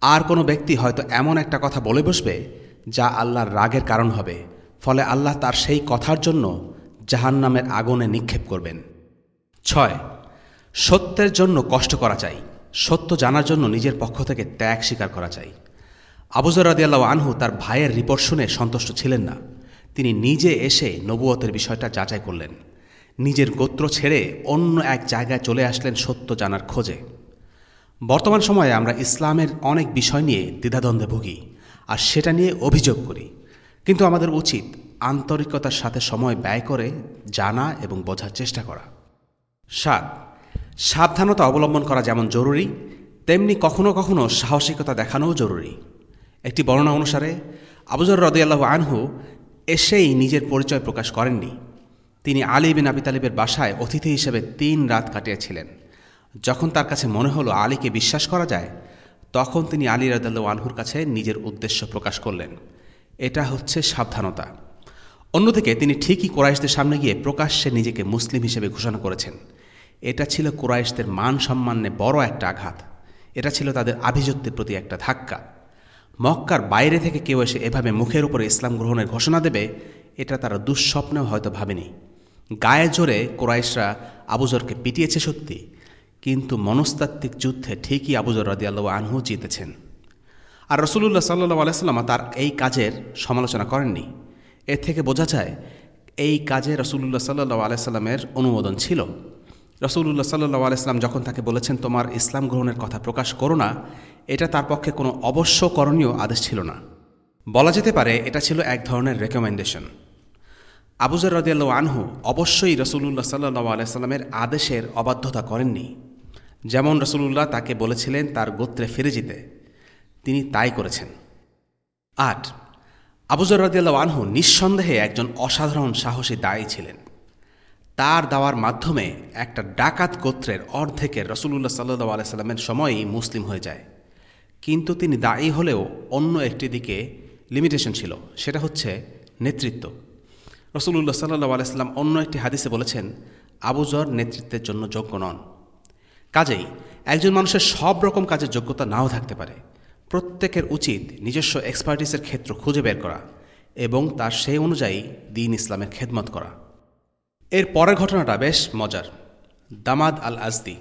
Speaker 3: আর কোনো ব্যক্তি হয়তো এমন একটা কথা বলে বসবে যা আল্লাহর রাগের কারণ হবে। ফলে আল্লাহ তার সেই কথার জন্য জাহান নামের আগুনে নিক্ষেপ করবেন। ছয়, সত্যের জন্য কষ্ট করা চাই। সত্য জানার জন্য নিজের পক্ষ থেকে ত্যাগ স্বীকার করা চাই। আবুজর রাদিয়াল্লাহ আনহু তার ভাইয়ের রিপোর্ট শুনে সন্তুষ্ট ছিলেন না। তিনি নিজে এসে নবুয়তের বিষয়টা যাচাই করলেন। নিজের গোত্র ছেড়ে অন্য এক জায়গায় চলে আসলেন সত্য জানার খোঁজে।
Speaker 2: বর্তমান সময়ে আমরা ইসলামের অনেক বিষয় নিয়ে দ্বিধাদ্বন্দ্বে ভুগি। আর সেটা নিয়ে অভিযোগ করি। কিন্তু আমাদের উচিত আন্তরিকতার সাথে সময় ব্যয় করে জানা এবং বোঝার চেষ্টা করা। সাত, সাবধানতা অবলম্বন করা যেমন জরুরি, তেমনি কখনো কখনো সাহসিকতা দেখানোও জরুরি। একটি বর্ণনা অনুসারে, আবুজর রদিয়াল্লাহ আনহু এসেই নিজের পরিচয় প্রকাশ করেননি। তিনি আলী বিন আবি তালিবের বাসায় অতিথি হিসেবে তিন রাত কাটিয়েছিলেন। যখন তার কাছে মনে হলো আলীকে বিশ্বাস করা যায় তখন তিনি আলী রাদাল্লাহ আনহুর কাছে নিজের উদ্দেশ্য প্রকাশ করলেন। এটা হচ্ছে সাবধানতা। অন্যদিকে তিনি ঠিকই কোরাইশদের সামনে গিয়ে প্রকাশ্যে নিজেকে মুসলিম হিসেবে ঘোষণা করেছেন। এটা ছিল কোরাইশদের মান সম্মানে বড় একটা আঘাত। এটা ছিল তাদের আভিজাত্যের প্রতি একটা ধাক্কা। মক্কার বাইরে থেকে কেউ এসে এভাবে মুখের উপরে ইসলাম গ্রহণের ঘোষণা দেবে, এটা তারা দুঃস্বপ্নেও হয়তো ভাবেনি। গায়ে জোরে কোরাইশরা আবুজরকে পিটিয়েছে সত্যি কিন্তু মনস্তাত্ত্বিক যুদ্ধে ঠিকই আবুজর রাদি আল্লাহ আনহু জিতেছেন। আর রসুল্লাহ সাল্লু আলাইসাল্লাম তার এই কাজের সমালোচনা করেননি। এর থেকে বোঝা যায়, এই কাজে রসুল্লাহ সাল্লু আলাইসাল্লামের অনুমোদন ছিল। রসুল্লাহ সাল্লু আলাইসাল্লাম যখন তাকে বলেছেন, তোমার ইসলাম গ্রহণের কথা প্রকাশ করো না, এটা তার পক্ষে কোনো অবশ্য করণীয় আদেশ ছিল না। বলা যেতে পারে, এটা ছিল এক ধরনের রেকমেন্ডেশন আবুজার রদিয়াল্লু আনহু অবশ্যই রসুল্লাহ সাল্লু আলাইস্লামের আদেশের অবাধ্যতা করেননি। যেমন রসুল্লাহ তাকে বলেছিলেন, তার গোত্রে ফিরে যেতে। তিনি তাই করেছেন। আট আবুজর রদিয়াল্লাহ আনহু নিঃসন্দেহে একজন অসাধারণ সাহসী দায়ী ছিলেন। তার দেওয়ার মাধ্যমে একটা ডাকাত গোত্রের অর্ধেকের রসুল্লাহ সাল্লু আলাইস্লামের সময়ই মুসলিম হয়ে যায়। কিন্তু তিনি দায়ী হলেও অন্য একটি দিকে লিমিটেশন ছিল, সেটা হচ্ছে নেতৃত্ব। রসুল্লাহ সাল্লু আলাইস্লাম অন্য একটি হাদিসে বলেছেন আবুজর নেতৃত্বের জন্য যোগ্য নন। কাজেই একজন মানুষের সব রকম কাজের যোগ্যতা নাও থাকতে পারে। প্রত্যেকের উচিত নিজস্ব এক্সপার্টিসের ক্ষেত্র খুঁজে বের করা এবং তার সেই অনুযায়ী দিন ইসলামের খেদমত করা। এর পরের ঘটনাটা বেশ মজার। দামাদ আল আজদি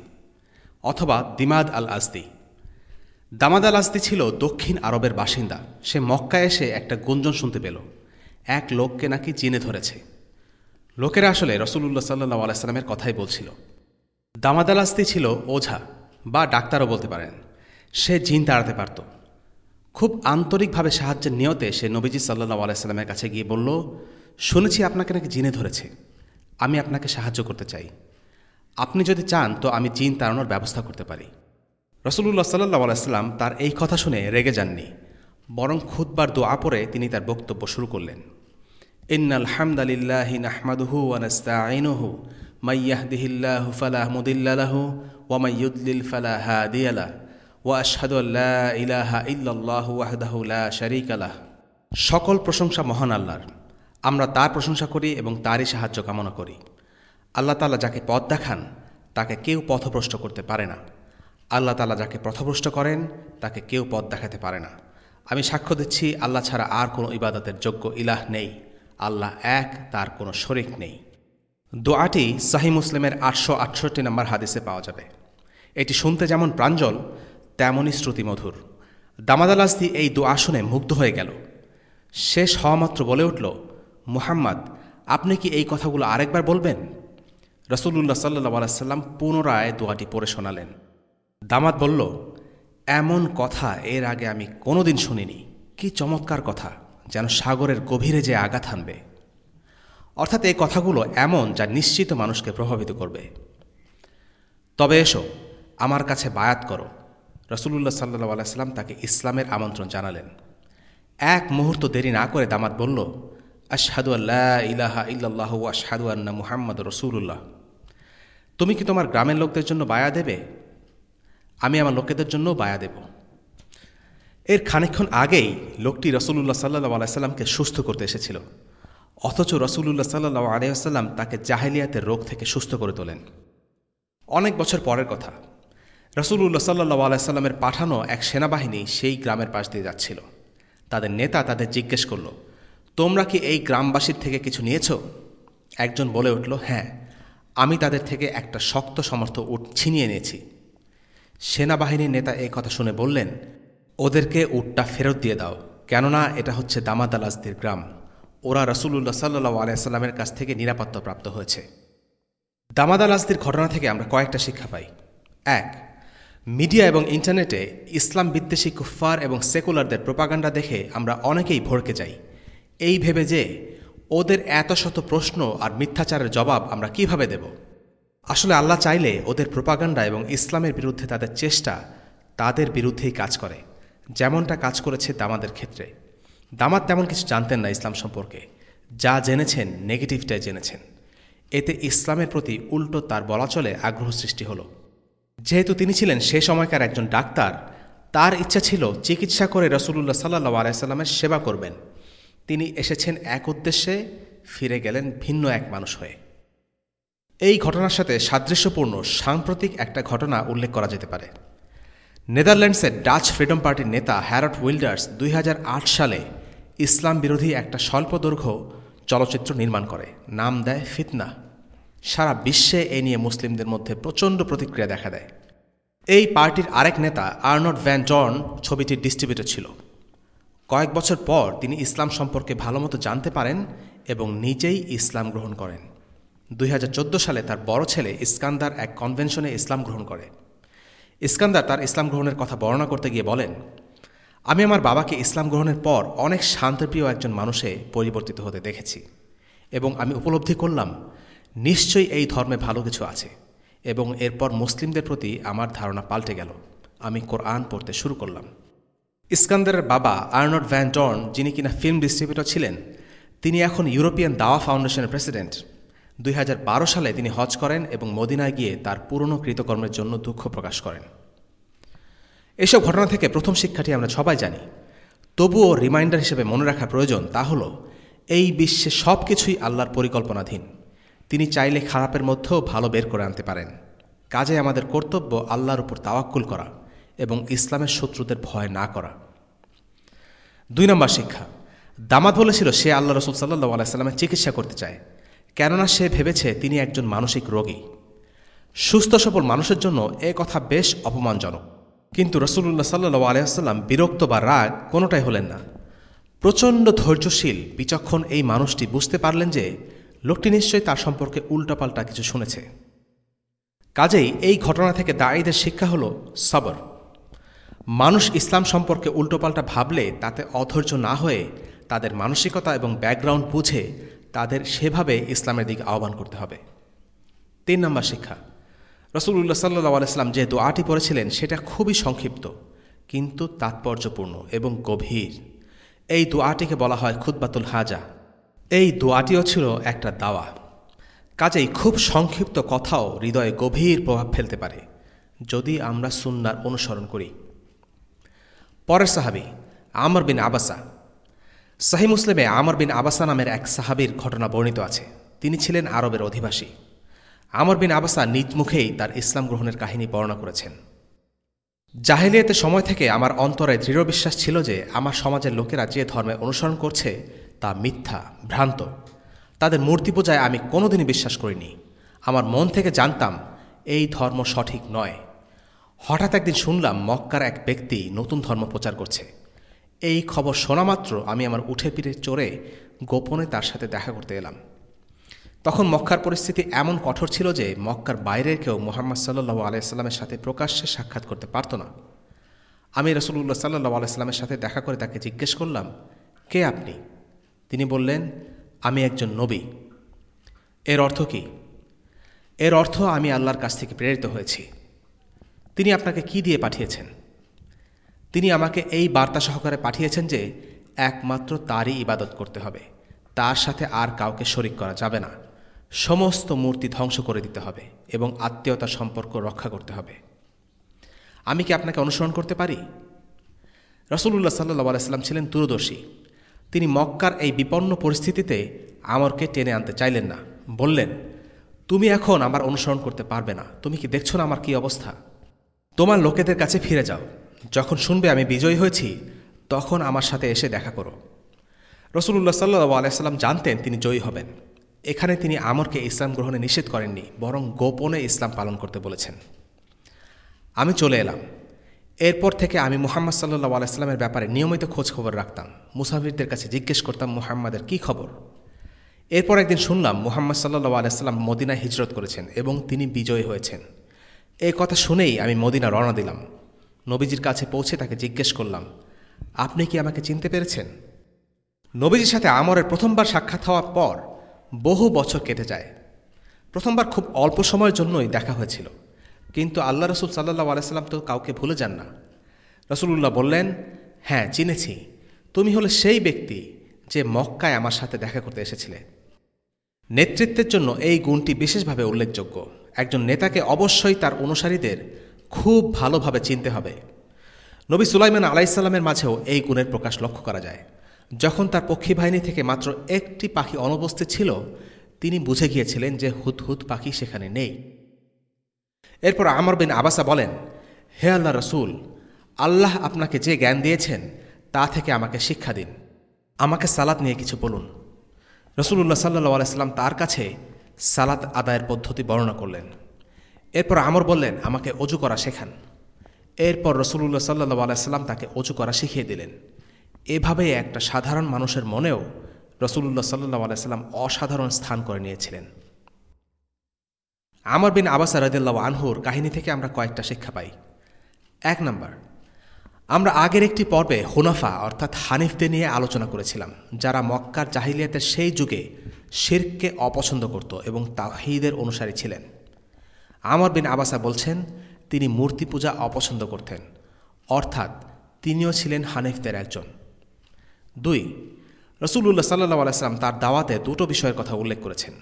Speaker 2: অথবা দিমাদ আল আজদি দামাদ আল আজদি ছিল দক্ষিণ আরবের বাসিন্দা। সে মক্কায় এসে একটা গুঞ্জন শুনতে পেল। এক লোককে নাকি চিনে ধরেছে। লোকেরা আসলে রসুল্লাহ সাল্লু আলাইস্লামের কথাই বলছিল। দামাদ আল আজদি ছিল ওঝা, বা ডাক্তারও বলতে পারেন। সে জিন তাড়াতে পারত। খুব আন্তরিকভাবে সাহায্যের নিয়তে সে নবীজি সাল্লাহ আলাইস্লামের কাছে গিয়ে বলল, শুনেছি আপনাকে নাকি জিনে ধরেছে। আমি আপনাকে সাহায্য করতে চাই। আপনি যদি চান তো আমি জিন তাড়ানোর ব্যবস্থা করতে পারি। রসুল্লাহ সাল্লাহ আলাইস্লাম তার এই কথা শুনে রেগে যাননি, বরং খুদবার দোয়া পরে তিনি তার বক্তব্য শুরু করলেন। ইন্নাল হামদালিল্লাহ নাহমাদুহু মাইয়াহদিহিল্লাহু ফালাহ মুদিল্লাহু ওয়ামাইয়ুদ্লিল ফালা হাদিয়ালাহ ওয়াশহাদু আল্লা ইলাহা ইল্লাল্লাহু ওয়াহদাহু লা শারীকা লাহ। সকল প্রশংসা মহান আল্লাহর। আমরা তার প্রশংসা করি এবং তারই সাহায্য কামনা করি। আল্লাহ তালা যাকে পথ দেখান, তাকে কেউ পথভ্রষ্ট করতে পারে না। আল্লাহ তালা যাকে পথভ্রষ্ট করেন, তাকে কেউ পথ দেখাতে পারে না। আমি সাক্ষ্য দিচ্ছি, আল্লাহ ছাড়া আর কোনো ইবাদতের যোগ্য ইলাহ নেই। আল্লাহ এক, তার কোনো শরিক নেই। দোয়াটি সাহি মুসলিমের আটশো আটষট্টি নম্বর হাদিসে পাওয়া যাবে। এটি শুনতে যেমন প্রাঞ্জল, তেমনই শ্রুতিমধুর। দামাদাল আসদি এই দোয়া শুনে মুগ্ধ হয়ে গেল। শেষ হওয়ামাত্র বলে উঠল, মুহাম্মদ, আপনি কি এই কথাগুলো আরেকবার বলবেন? রসুল্লাহ সাল্লাহ আলাইসাল্লাম পুনরায় দোয়াটি পড়ে শোনালেন। দামাত বলল, এমন কথা এর আগে আমি কোনোদিন শুনিনি। কি চমৎকার কথা, যেন সাগরের গভীরে যে আঘাত হানবে। অর্থাৎ এই কথাগুলো এমন যা নিশ্চিত মানুষকে প্রভাবিত করবে। তবে এসো, আমার কাছে বায়াত করো। রসুল্লাহ সাল্লু আলাইসাল্লাম তাকে ইসলামের আমন্ত্রণ জানালেন। এক মুহূর্ত দেরি না করে দামাত বলল, আশহাদু আল্লাহ ইলাহা ইল্লাল্লাহ আশহাদু আন্না মুহাম্মদ রসুল্লাহ তুমি কি তোমার গ্রামের লোকদের জন্য বায়া দেবে? আমি আমার লোকেদের জন্য বায়া দেব। এর খানিক্ষণ আগেই লোকটি রসুল্লাহ সাল্লাহ আলাইসাল্লামকে সুস্থ করতে এসেছিল। অথচ রসুল্লাহ সাল্লাহ আলিয়াল্লাম তাকে জাহেলিয়াতের রোগ থেকে সুস্থ করে তোলেন। অনেক বছর পরের কথা রসুল্লাহ সাল্লাহ আলাইসাল্লামের পাঠানো এক সেনাবাহিনী সেই গ্রামের পাশ দিয়ে যাচ্ছিল। তাদের নেতা তাদের জিজ্ঞেস করল, তোমরা কি এই গ্রামবাসীর থেকে কিছু নিয়েছ? একজন বলে উঠল হ্যাঁ আমি তাদের থেকে একটা শক্ত সমর্থ উঠ ছিনিয়ে নিয়েছি। সেনাবাহিনীর নেতা এই কথা শুনে বললেন, ওদেরকে উটটা ফেরত দিয়ে দাও, কেননা এটা হচ্ছে দামাদালাজদের গ্রাম। ওরা রসুল্লাহ সাল্লু আলাইসাল্লামের কাছ থেকে নিরাপত্তা প্রাপ্ত হয়েছে। দামাদালাজদের ঘটনা থেকে আমরা কয়েকটা শিক্ষা পাই। এক, মিডিয়া এবং ইন্টারনেটে ইসলাম বিদ্বেষী কুফফার এবং সেকুলারদের প্রোপাগান্ডা দেখে আমরা অনেকেই ভড়কে যাই। এই ভেবে যে ওদের এত শত প্রশ্ন আর মিথ্যাচারের জবাব আমরা কীভাবে দেব? আসলে আল্লাহ চাইলে ওদের প্রোপাগান্ডা এবং ইসলামের বিরুদ্ধে তাদের চেষ্টা তাদের বিরুদ্ধেই কাজ করে, যেমনটা কাজ করেছে দামাদের ক্ষেত্রে। দামাদ তেমন কিছু জানতেন না ইসলাম সম্পর্কে। যা জেনেছেন, নেগেটিভটাই জেনেছেন। এতে ইসলামের প্রতি উল্টো তার বলা চলে আগ্রহ সৃষ্টি হলো। যেহেতু তিনি ছিলেন সে সময়কার একজন ডাক্তার, তার ইচ্ছা ছিল চিকিৎসা করে রসুল্লাহ সাল্লাহ আলাইসাল্লামের সেবা করবেন। তিনি এসেছেন এক উদ্দেশ্যে, ফিরে গেলেন ভিন্ন এক মানুষ হয়ে। এই ঘটনার সাথে সাদৃশ্যপূর্ণ, সাম্প্রতিক একটা ঘটনা উল্লেখ করা যেতে পারে। নেদারল্যান্ডসের ডাচ ফ্রিডম পার্টির নেতা হ্যারট উইল্ডার্স দুই হাজার আট সালে ইসলাম বিরোধী একটা স্বল্পদৈর্ঘ্য চলচ্চিত্র নির্মাণ করে। নাম দেয় ফিতনা। সারা বিশ্বে এ নিয়ে মুসলিমদের মধ্যে প্রচণ্ড প্রতিক্রিয়া দেখা দেয়। এই পার্টির আরেক নেতা, আর্নড ভ্যান জর্ন, ছবিটির ডিস্ট্রিবিউটর ছিল। কয়েক বছর পর তিনি ইসলাম সম্পর্কে ভালোমতো জানতে পারেন এবং নিজেই ইসলাম গ্রহণ করেন। দুই হাজার চোদ্দ সালে তার বড় ছেলে ইস্কান্দার এক কনভেনশনে ইসলাম গ্রহণ করে। ইস্কান্দার তার ইসলাম গ্রহণের কথা বর্ণনা করতে গিয়ে বলেন আমি আমার বাবাকে ইসলাম গ্রহণের পর অনেক শান্তপ্রিয় একজন মানুষে পরিবর্তিত হতে দেখেছি এবং আমি উপলব্ধি করলাম, নিশ্চয়ই এই ধর্মে ভালো কিছু আছে এবং এরপর মুসলিমদের প্রতি আমার ধারণা পাল্টে গেল। আমি কোরআন পড়তে শুরু করলাম। ইস্কান্দারের বাবা আর্নড ভ্যান ডর্ন, যিনি কিনা ফিল্ম ডিস্ট্রিবিউটর ছিলেন, তিনি এখন ইউরোপিয়ান দাওয়া ফাউন্ডেশনের প্রেসিডেন্ট। দুই হাজার বারো সালে তিনি হজ করেন এবং মদিনায় গিয়ে তার পুরনো কৃতকর্মের জন্য দুঃখ প্রকাশ করেন। এসব ঘটনা থেকে প্রথম শিক্ষাটি আমরা সবাই জানি। তবুও রিমাইন্ডার হিসেবে মনে রাখা প্রয়োজন তা হল, এই বিশ্বে সব কিছুই আল্লাহর পরিকল্পনাধীন। তিনি চাইলে খারাপের মধ্যেও ভালো বের করে আনতে পারেন। কাজে আমাদের কর্তব্য আল্লাহর উপর তাওয়াক্কুল করা এবং ইসলামের শত্রুদের ভয় না করা। দুই নম্বর শিক্ষা দামাদ বলেছিল সে আল্লাহ রসুল সাল্লাহ আলাইস্লামের চিকিৎসা করতে চায়। কেননা সে ভেবেছে তিনি একজন মানসিক রোগী। সুস্থ সবল মানুষের জন্য এ কথা বেশ অপমানজনক। কিন্তু রসুল্লাহ সাল্লু আলিয়াল্লাম বিরক্ত বা রাগ কোনোটাই হলেন না। প্রচণ্ড ধৈর্যশীল, বিচক্ষণ এই মানুষটি বুঝতে পারলেন যে লোকটি নিশ্চয়ই তার সম্পর্কে উল্টাপাল্টা কিছু শুনেছে। কাজেই এই ঘটনা থেকে দায়ীদের শিক্ষা হল সবর। মানুষ ইসলাম সম্পর্কে উল্টোপাল্টা ভাবলে তাতে অধৈর্য না হয়ে তাদের মানসিকতা এবং ব্যাকগ্রাউন্ড বুঝে তাদের সেভাবে ইসলামের দিকে আহ্বান করতে হবে। তিন নম্বর শিক্ষা রসুল্লাহ সাল্লাহ আলাইসলাম যে দোয়াটি পড়েছিলেন, সেটা খুবই সংক্ষিপ্ত, কিন্তু তাৎপর্যপূর্ণ এবং গভীর। এই দোয়াটিকে বলা হয় খুদ্বাতুল হাজা। এই দোয়াটিও ছিল একটা দাওয়া। কাজেই খুব সংক্ষিপ্ত কথাও হৃদয়ে গভীর প্রভাব ফেলতে পারে, যদি আমরা সুন্নার অনুসরণ করি। পরের সাহাবি আমর বিন আবাসা। সাহি মুসলিমে আমর বিন আবাসা নামের এক সাহাবির ঘটনা বর্ণিত আছে। তিনি ছিলেন আরবের অধিবাসী। আমর বিন আবাসা নিজ মুখেই তার ইসলাম গ্রহণের কাহিনী বর্ণনা করেছেন। জাহেলিয়াতে সময় থেকে আমার অন্তরে দৃঢ় বিশ্বাস ছিল যে আমার সমাজের লোকেরা যে ধর্মে অনুসরণ করছে তা মিথ্যা, ভ্রান্ত। তাদের মূর্তি পূজায় আমি কোনোদিনই বিশ্বাস করিনি। আমার মন থেকে জানতাম, এই ধর্ম সঠিক নয়। হঠাৎ একদিন শুনলাম মক্কার এক ব্যক্তি নতুন ধর্ম প্রচার করছে। এই খবর শোনা মাত্র আমি আমার উঠে পিঠে চড়ে গোপনে তার সাথে দেখা করতে এলাম। তখন মক্কার পরিস্থিতি এমন কঠোর ছিল যে মক্কার বাইরের কেউ মোহাম্মদ সাল্লু আলাইস্লামের সাথে প্রকাশ্যে সাক্ষাৎ করতে পারত না। আমি রসুল্লাহ সাল্লু আলাইস্লামের সাথে দেখা করে তাকে জিজ্ঞেস করলাম, কে আপনি? তিনি বললেন, আমি একজন নবী। এর অর্থ কি? এর অর্থ আমি আল্লাহর কাছ থেকে প্রেরিত হয়েছি। তিনি আপনাকে কি দিয়ে পাঠিয়েছেন? তিনি আমাকে এই বার্তা সহকারে পাঠিয়েছেন যে একমাত্র তারই ইবাদত করতে হবে। তার সাথে আর কাউকে শরিক করা যাবে না। সমস্ত মূর্তি ধ্বংস করে দিতে হবে এবং আত্মীয়তার সম্পর্ক রক্ষা করতে হবে। আমি কি আপনাকে অনুসরণ করতে পারি? রসুল্লাহ সাল্লাহ আলাইস্লাম ছিলেন দূরদর্শী। তিনি মক্কার এই বিপন্ন পরিস্থিতিতে আমরকে টেনে আনতে চাইলেন না। বললেন, তুমি এখন আমার অনুসরণ করতে পারবে না। তুমি কি দেখছ না আমার কি অবস্থা? তোমার লোকেদের কাছে ফিরে যাও। যখন শুনবে আমি বিজয়ী হয়েছি, তখন আমার সাথে এসে দেখা করো। রসুল্লাহ সাল্লু আলাইসাল্লাম জানতেন তিনি জয়ী হবেন। এখানে তিনি আমরকে ইসলাম গ্রহণে নিষেধ করেননি, বরং গোপনে ইসলাম পালন করতে বলেছেন। আমি চলে এলাম। এরপর থেকে আমি মুহাম্মদ সাল্লু আলাইস্লামের ব্যাপারে নিয়মিত খোঁজ খবর রাখতাম, মুসাফিরদের কাছে জিজ্ঞেস করতাম, মুহাম্মাদের কি খবর? এরপর একদিন শুনলাম, মুহাম্মদ সাল্লু আলাইস্লাম মদিনায় হিজরত করেছেন এবং তিনি বিজয়ী হয়েছেন। এই কথা শুনেই আমি মদিনা রওনা দিলাম। নবীজির কাছে পৌঁছে তাকে জিজ্ঞেস করলাম, আপনি কি আমাকে চিনতে পেরেছেন? নবীজির সাথে আমরের প্রথমবার সাক্ষাৎ হওয়ার পর বহু বছর কেটে যায়। প্রথমবার খুব অল্প সময়ের জন্যই দেখা হয়েছিল। কিন্তু আল্লাহ রসুল সাল্লাহ আলাইসাল্লাম তো কাউকে ভুলে যান না। রসুল্লাহ বললেন হ্যাঁ চিনেছি। তুমি হলে সেই ব্যক্তি যে মক্কায় আমার সাথে দেখা করতে এসেছিলে। নেতৃত্বের জন্য এই গুণটি বিশেষভাবে উল্লেখযোগ্য। একজন নেতাকে অবশ্যই তার অনুসারীদের খুব ভালোভাবে চিনতে হবে। নবী সুলাইমান আলাইসাল্লামের মাঝেও এই গুণের প্রকাশ লক্ষ্য করা যায়। যখন তার পক্ষী বাহিনী থেকে মাত্র একটি পাখি অনুপস্থিত ছিল, তিনি বুঝে গিয়েছিলেন যে হুদহুদ পাখি সেখানে নেই। এরপর আমর বিন আবাসা বলেন, হে আল্লাহ রসুল, আল্লাহ আপনাকে যে জ্ঞান দিয়েছেন, তা থেকে আমাকে শিক্ষা দিন। আমাকে সালাত নিয়ে কিছু বলুন। রসুল্লাহ সাল্লু আলাইসাল্লাম তার কাছে সালাত আদায়ের পদ্ধতি বর্ণনা করলেন। এরপর আমর বললেন, আমাকে অজু করা শেখান। এরপর রসুল্লাহ সাল্লু আলাইসাল্লাম তাকে অজু করা শিখিয়ে দিলেন। এভাবেই একটা সাধারণ মানুষের মনেও রসুল্লাহ সাল্লু আলাইসাল্লাম অসাধারণ স্থান করে নিয়েছিলেন। আমর বিন আবাসা রদিল্লা আনহুর কাহিনী থেকে আমরা কয়েকটা শিক্ষা পাই। এক নম্বর, আমরা আগের একটি পর্বে হুনাফা অর্থাৎ হানিফদের নিয়ে আলোচনা করেছিলাম, যারা মক্কার জাহিলিয়াতের সেই যুগে শিরকে অপছন্দ করত এবং তাহিদের অনুসারী ছিলেন। আমর বিন আবাসা বলছেন, তিনি মূর্তি পূজা অপছন্দ করতেন, অর্থাৎ তিনিও ছিলেন হানিফদের একজন। দুই রসুল্লাহ সাল্লাহ আলাইসলাম তার দাওয়াতে দুটো বিষয়ের কথা উল্লেখ করেছেন,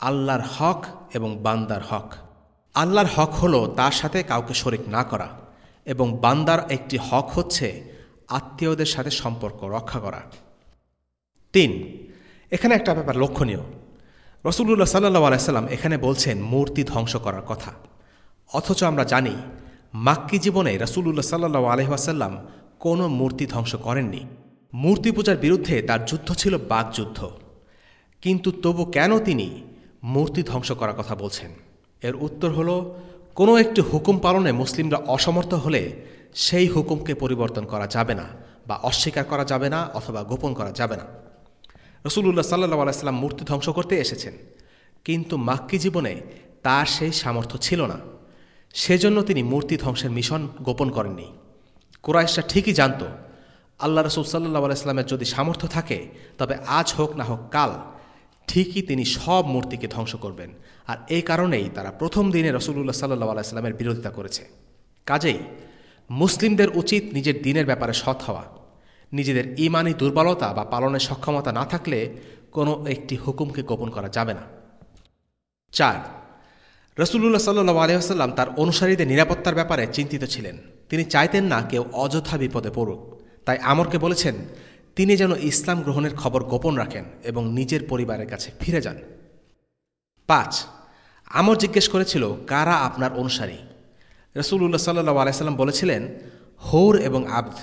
Speaker 2: আল্লাহর হক এবং বান্দার হক। আল্লাহর হক হল তার সাথে কাউকে শরিক না করা এবং বান্দার একটি হক হচ্ছে আত্মীয়দের সাথে সম্পর্ক রক্ষা করা। তিন, এখানে একটা ব্যাপার লক্ষণীয়। রসুল্লাহ সাল্লাহ আলাইসাল্লাম এখানে বলছেন, মূর্তি ধ্বংস করার কথা। অথচ আমরা জানি, মাক্কি জীবনে রসুল্লাহ সাল্লাহ আলহাসাল্লাম কোনো মূর্তি ধ্বংস করেননি। মূর্তি পূজার বিরুদ্ধে তার যুদ্ধ ছিল বাকযুদ্ধ কিন্তু তবু কেন তিনি মূর্তি ধ্বংস করার কথা বলছেন? এর উত্তর হল, কোনো একটি হুকুম পালনে মুসলিমরা অসমর্থ হলে সেই হুকুমকে পরিবর্তন করা যাবে না বা অস্বীকার করা যাবে না অথবা গোপন করা যাবে না। রসুল্লাহ সাল্লাহ আলাইসাল্লাম মূর্তি ধ্বংস করতে এসেছেন। কিন্তু মাক্কি জীবনে তার সেই সামর্থ্য ছিল না। সেজন্য তিনি মূর্তি ধ্বংসের মিশন গোপন করেননি। কোরাইশরা ঠিকই জানত আল্লাহ রসুল সাল্লাহ আলাইস্লামের যদি সামর্থ্য থাকে, তবে আজ হোক না হোক কাল, ঠিকই তিনি সব মূর্তিকে ধ্বংস করবেন। আর এই কারণেই তারা প্রথম দিনে রসুল্লাহ সাল্লাহ আলাইস্লামের বিরোধিতা করেছে। কাজেই মুসলিমদের উচিত নিজের দিনের ব্যাপারে সৎ হওয়া। নিজেদের ইমানি দুর্বলতা বা পালনের সক্ষমতা না থাকলে কোনো একটি হুকুমকে গোপন করা যাবে না। চার রসুল্লাহ সাল্লু আলহাম তার অনুসারীদের নিরাপত্তার ব্যাপারে চিন্তিত ছিলেন। তিনি চাইতেন না কেউ অযথা বিপদে পড়ুক। তাই আমরকে বলেছেন, তিনি যেন ইসলাম গ্রহণের খবর গোপন রাখেন এবং নিজের পরিবারের কাছে ফিরে যান। পাঁচ, আমর জিজ্ঞেস করেছিল, কারা আপনার অনুসারী? রসুল্লাহ সাল্লু আলাইসাল্লাম বলেছিলেন, হৌর এবং আব্দ।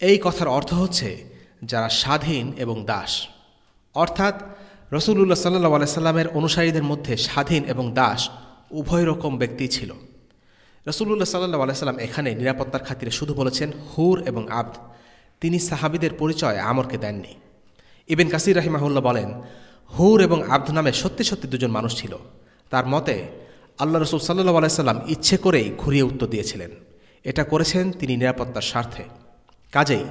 Speaker 2: এই কথার অর্থ হচ্ছে, যারা স্বাধীন এবং দাস। অর্থাৎ রসুল্লাহ সাল্লু আলাইসাল্লামের অনুসারীদের মধ্যে স্বাধীন এবং দাস উভয় রকম ব্যক্তি ছিল। রসুল্লাহ সাল্লু আলাইসাল্লাম এখানে নিরাপত্তার খাতিরে শুধু বলেছেন হুর এবং আব্দ। তিনি সাহাবিদের পরিচয় আমরকে দেননি। ইবেন কাসির রাহিমাহুল্লাহ বলেন, হুর এবং আব্দ নামে সত্যি সত্যি দুজন মানুষ ছিল। তার মতে, আল্লাহ রসুল সাল্লু আলাইসাল্লাম ইচ্ছে করেই ঘুরিয়ে উত্তর দিয়েছিলেন। এটা করেছেন তিনি নিরাপত্তার স্বার্থে। কাজেই,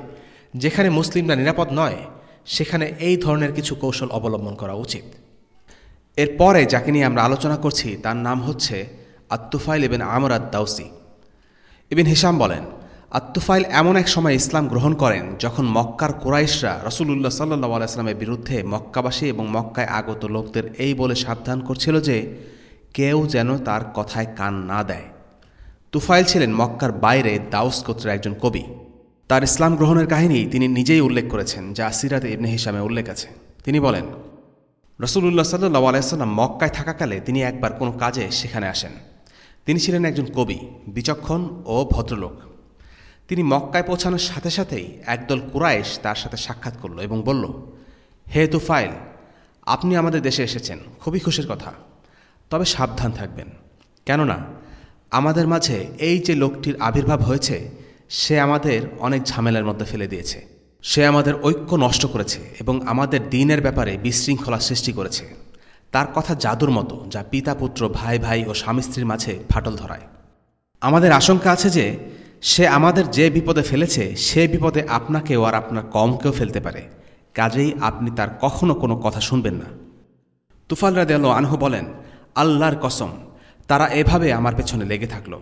Speaker 2: যেখানে মুসলিমরা নিরাপদ নয়, সেখানে এই ধরনের কিছু কৌশল অবলম্বন করা উচিত। এরপরে যাকে নিয়ে আমরা আলোচনা করছি, তার নাম হচ্ছে আত্তুফাইল ইবেন আমর দাউসি ইবিন হিসাম বলেন, আত্তুফাইল এমন এক সময় ইসলাম গ্রহণ করেন যখন মক্কার কোরাইশরা রসুল্লাহ সাল্লাহ আলাইসলামের বিরুদ্ধে মক্কাবাসী এবং মক্কায় আগত লোকদের এই বলে সাবধান করছিল যে, কেউ যেন তার কথায় কান না দেয়। তুফাইল ছিলেন মক্কার বাইরে দাউস গোত্রের একজন কবি। তার ইসলাম গ্রহণের কাহিনী তিনি নিজেই উল্লেখ করেছেন, যা সিরাতে ইবনে হিসামে উল্লেখ আছে। তিনি বলেন রসুল্লাহ সাল্লু আলাইসাল্লাম মক্কায় থাকাকালে তিনি একবার কোনো কাজে সেখানে আসেন। তিনি ছিলেন একজন কবি, বিচক্ষণ ও ভদ্রলোক। তিনি মক্কায় পৌঁছানোর সাথে সাথেই একদল কুরাইশ তার সাথে সাক্ষাৎ করল এবং বলল, হে তুফাইল আপনি আমাদের দেশে এসেছেন, খুবই খুশির কথা। তবে সাবধান থাকবেন। কেননা, আমাদের মাঝে এই যে লোকটির আবির্ভাব হয়েছে, সে আমাদের অনেক ঝামেলার মধ্যে ফেলে দিয়েছে। সে আমাদের ঐক্য নষ্ট করেছে এবং আমাদের দিনের ব্যাপারে বিশৃঙ্খলা সৃষ্টি করেছে। তার কথা জাদুর মতো, যা পিতা, পুত্র, ভাই ভাই ও স্বামী স্ত্রীর মাঝে ফাটল ধরায়। আমাদের আশঙ্কা আছে যে, সে আমাদের যে বিপদে ফেলেছে, সে বিপদে আপনাকেও আর আপনার কমকেও ফেলতে পারে। কাজেই আপনি তার কখনো কোনো কথা শুনবেন না। তুফাল রাদিয়াল্লাহু আনহু বলেন, আল্লাহর কসম, তারা এভাবে আমার পেছনে লেগে থাকল।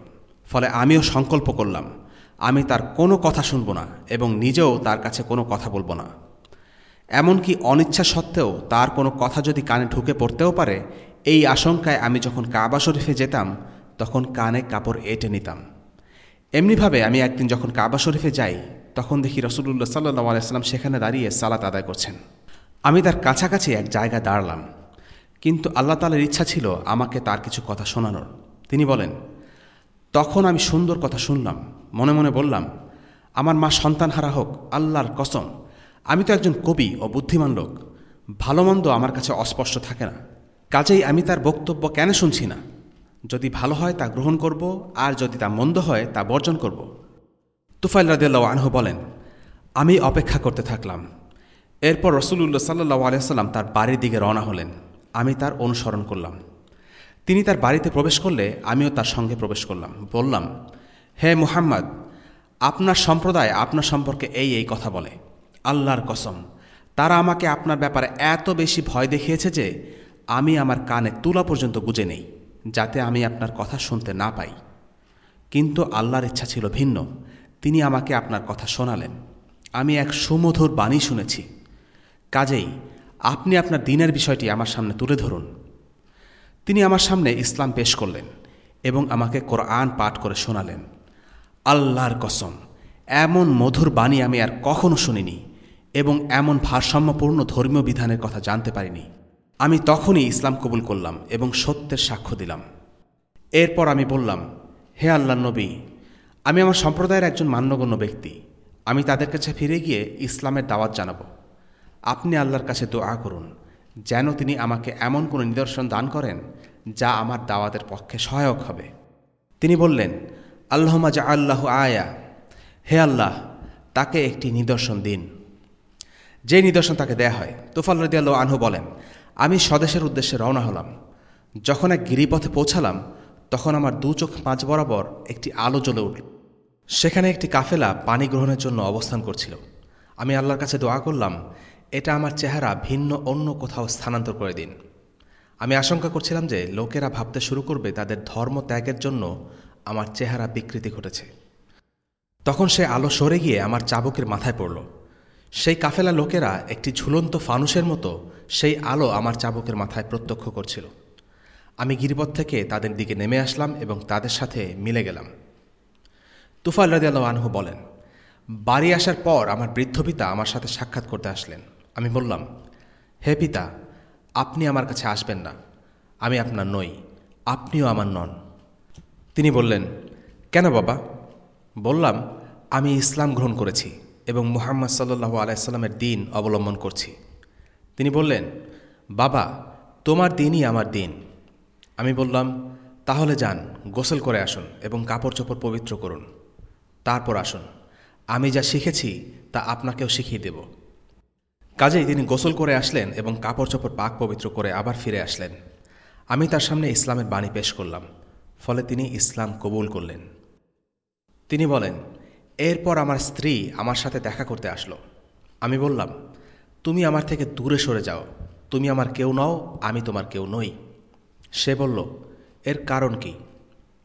Speaker 2: ফলে আমিও সংকল্প করলাম, আমি তার কোনো কথা শুনব না এবং নিজেও তার কাছে কোনো কথা বলব না। এমনকি অনিচ্ছা সত্ত্বেও তার কোনো কথা যদি কানে ঢুকে পড়তেও পারে, এই আশঙ্কায় আমি যখন কাবা শরীফে যেতাম, তখন কানে কাপড় এঁটে নিতাম। এমনিভাবে আমি একদিন যখন কাবা শরীফে যাই, তখন দেখি রসুল্লাহ সাল্লাহ আলাইসাল্লাম সেখানে দাঁড়িয়ে সালাত আদায় করছেন। আমি তার কাছাকাছি এক জায়গায় দাঁড়ালাম। কিন্তু আল্লাহ তালের ইচ্ছা ছিল আমাকে তার কিছু কথা শোনানোর। তিনি বলেন, তখন আমি সুন্দর কথা শুনলাম। মনে মনে বললাম, আমার মা সন্তান হারা হোক, আল্লাহর কসম আমি তো একজন কবি ও বুদ্ধিমান লোক। ভালো মন্দ আমার কাছে অস্পষ্ট থাকে না। কাজেই আমি তার বক্তব্য কেন শুনছি না? যদি ভালো হয় তা গ্রহণ করব, আর যদি তা মন্দ হয় তা বর্জন করব। তুফাইল রাদিয়াল্লাহু আনহু বলেন, আমি অপেক্ষা করতে থাকলাম। এরপর রসুল্লাহ সাল্লাহ আলিয়াল্লাম তার বাড়ির দিকে রওনা হলেন। আমি তার অনুসরণ করলাম। তিনি তার বাড়িতে প্রবেশ করলে আমিও তার সঙ্গে প্রবেশ করলাম। বললাম, হে মুহাম্মদ, আপনার সম্প্রদায় আপনার সম্পর্কে এই এই কথা বলে। আল্লাহর কসম। তারা আমাকে আপনার ব্যাপারে এত বেশি ভয় দেখিয়েছে যে আমি আমার কানে তুলা পর্যন্ত গুজে নেই, যাতে আমি আপনার কথা শুনতে না পাই। কিন্তু আল্লাহর ইচ্ছা ছিল ভিন্ন। তিনি আমাকে আপনার কথা শোনালেন। আমি এক সুমধুর বাণী শুনেছি। কাজেই আপনি আপনার দিনের বিষয়টি আমার সামনে তুলে ধরুন। তিনি আমার সামনে ইসলাম পেশ করলেন এবং আমাকে কোরআন পাঠ করে শোনালেন। আল্লাহর কসম, এমন মধুর বাণী আমি আর কখনো শুনিনি। এবং এমন ভারসাম্যপূর্ণ ধর্মীয় বিধানের কথা জানতে পারিনি। আমি তখনই ইসলাম কবুল করলাম এবং সত্যের সাক্ষ্য দিলাম। এরপর আমি বললাম, হে আল্লাহ নবী, আমি আমার সম্প্রদায়ের একজন মান্যগণ্য ব্যক্তি। আমি তাদের কাছে ফিরে গিয়ে ইসলামের দাওয়াত জানাব। আপনি আল্লাহর কাছে দোয়া করুন, যেন তিনি আমাকে এমন কোনো নিদর্শন দান করেন, যা আমার দাওয়াতের পক্ষে সহায়ক হবে। তিনি বললেন আল্লাহমা জা আল্লাহ আয়া। হে আল্লাহ, তাকে একটি নিদর্শন দিন। যে নিদর্শন তাকে দেয়া হয়, তোফাল রদিয়াল্লাহ আনহু বলেন, আমি স্বদেশের উদ্দেশ্যে রওনা হলাম। যখন এক গিরিপথে পৌঁছালাম, তখন আমার দু চোখ মাঝ বরাবর একটি আলো জ্বলে উঠল সেখানে একটি কাফেলা পানি গ্রহণের জন্য অবস্থান করছিল। আমি আল্লাহর কাছে দোয়া করলাম, এটা আমার চেহারা ভিন্ন অন্য কোথাও স্থানান্তর করে দিন। আমি আশঙ্কা করছিলাম যে লোকেরা ভাবতে শুরু করবে তাদের ধর্ম ত্যাগের জন্য আমার চেহারা বিকৃতি ঘটেছে। তখন সে আলো সরে গিয়ে আমার চাবকের মাথায় পড়ল। সেই কাফেলা লোকেরা একটি ঝুলন্ত ফানুসের মতো সেই আলো আমার চাবুকের মাথায় প্রত্যক্ষ করছিল। আমি গিরিপথ থেকে তাদের দিকে নেমে আসলাম এবং তাদের সাথে মিলে গেলাম। তুফাল রাদিয়াল্লাহ আনহু বলেন, বাড়ি আসার পর আমার বৃদ্ধ পিতা আমার সাথে সাক্ষাৎ করতে আসলেন। আমি বললাম, হে পিতা, আপনি আমার কাছে আসবেন না। আমি আপনার নই, আপনিও আমার নন। তিনি বললেন, কেন বাবা? বললাম, আমি ইসলাম গ্রহণ করেছি। এবং মুহাম্মদ সাল্লু আলাইস্লামের দিন অবলম্বন করছি। তিনি বললেন, বাবা, তোমার দিনই আমার দিন। আমি বললাম, তাহলে যান, গোসল করে আসুন এবং কাপড় চোপড় পবিত্র করুন। তারপর আসুন। আমি যা শিখেছি, তা আপনাকেও শিখিয়ে দেব। কাজেই তিনি গোসল করে আসলেন এবং কাপড় চোপড় পাক পবিত্র করে আবার ফিরে আসলেন। আমি তার সামনে ইসলামের বাণী পেশ করলাম, ফলে তিনি ইসলাম কবুল করলেন। তিনি বলেন এরপর আমার স্ত্রী আমার সাথে দেখা করতে আসলো। আমি বললাম, তুমি আমার থেকে দূরে সরে যাও। তুমি আমার কেউ নও, আমি তোমার কেউ নই। সে বলল, এর কারণ কি?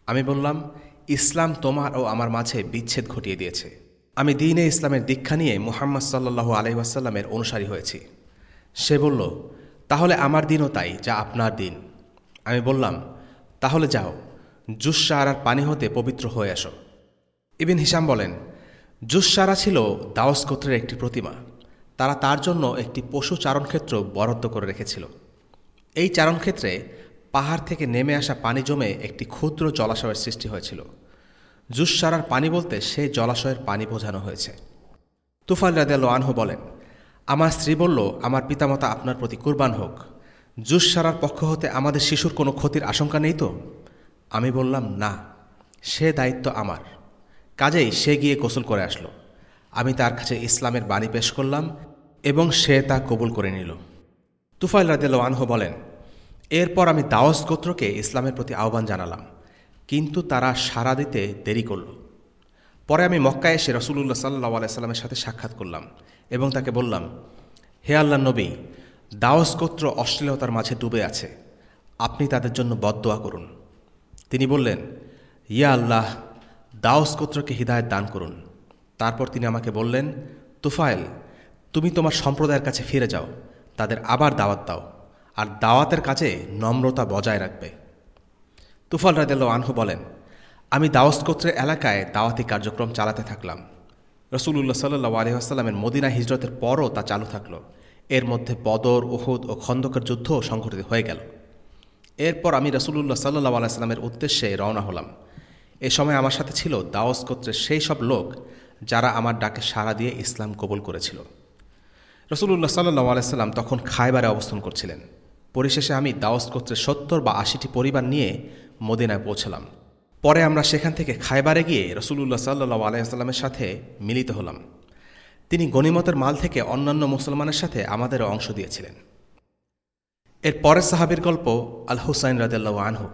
Speaker 2: আমি বললাম, ইসলাম তোমার ও আমার মাঝে বিচ্ছেদ ঘটিয়ে দিয়েছে। আমি দিনে ইসলামের দীক্ষা নিয়ে মুহাম্মদ সাল্লাহু আলহিহাসাল্লামের অনুসারী হয়েছি। সে বলল, তাহলে আমার দিনও তাই যা আপনার দিন। আমি বললাম, তাহলে যাও জুসারার পানি হতে পবিত্র হয়ে আসো ইবিন হিসাম বলেন জুসারা ছিল দাওস গোত্রের একটি প্রতিমা। তারা তার জন্য একটি পশু চারণক্ষেত্র বরাদ্দ করে রেখেছিল। এই চারণক্ষেত্রে পাহাড় থেকে নেমে আসা পানি জমে একটি ক্ষুদ্র জলাশয়ের সৃষ্টি হয়েছিল। জুসারার পানি বলতে সেই জলাশয়ের পানি বোঝানো হয়েছে। তুফাল রাদেল আনহু বলেন, আমার স্ত্রী বলল, আমার পিতামাতা আপনার প্রতি কুরবান হোক। জুসারার পক্ষ হতে আমাদের শিশুর কোনো ক্ষতির আশঙ্কা নেই তো? আমি বললাম, না, সে দায়িত্ব আমার। কাজেই সে গিয়ে গোসল করে আসলো। আমি তার কাছে ইসলামের বাণী পেশ করলাম এবং সে তা কবুল করে নিল। তুফাইল রাদেল আনহু বলেন, এরপর আমি দাওস গোত্রকে ইসলামের প্রতি আহ্বান জানালাম, কিন্তু তারা সাড়া দিতে দেরি করল। পরে আমি মক্কায় এসে রসুল্লাহ সাল্লাহ আলাইস্লামের সাথে সাক্ষাৎ করলাম এবং তাকে বললাম, হে আল্লাহ নবী দাওস গোত্র অশ্লীলতার মাঝে ডুবে আছে। আপনি তাদের জন্য বদদোয়া করুন। তিনি বললেন, ইয়া আল্লাহ দাওস গোত্রকে হৃদায়ত দান করুন। তারপর তিনি আমাকে বললেন তুফাইল তুমি তোমার সম্প্রদায়ের কাছে ফিরে যাও, তাদের আবার দাওয়াত দাও, আর দাওয়াতের কাজে নম্রতা বজায় রাখবে। তুফাল রাদেল আনহু বলেন, আমি দাওস গোত্রের এলাকায় দাওয়াতি কার্যক্রম চালাতে থাকলাম। রসুল্লাহ সাল্লু আলহামের মদিনা হিজরতের পরও তা চালু থাকল। এর মধ্যে বদর ওহুদ ও খন্দকের যুদ্ধ সংঘটিত হয়ে গেল। এরপর আমি রসুল্লাহ সাল্লাহ আলাইস্লামের উদ্দেশ্যে রওনা হলাম। এ সময় আমার সাথে ছিল দাওস গোত্রের সেই সব লোক যারা আমার ডাকে সাড়া দিয়ে ইসলাম কবুল করেছিল। রসুল্লাহ সাল্লাহ আলাইসাল্লাম তখন খায়বারে অবস্থান করছিলেন। পরিশেষে আমি দাওস গোত্রের সত্তর বা আশিটি পরিবার নিয়ে মদিনায় পৌঁছলাম। পরে আমরা সেখান থেকে খায়বারে গিয়ে রসুল্লাহ সাল্লাহ আলাইসাল্লামের সাথে মিলিত হলাম। তিনি গণিমতের মাল থেকে অন্যান্য মুসলমানের সাথে আমাদের অংশ দিয়েছিলেন। এর পরের সাহাবির গল্প আল হুসাইন রাজাল্লাহ আনহু।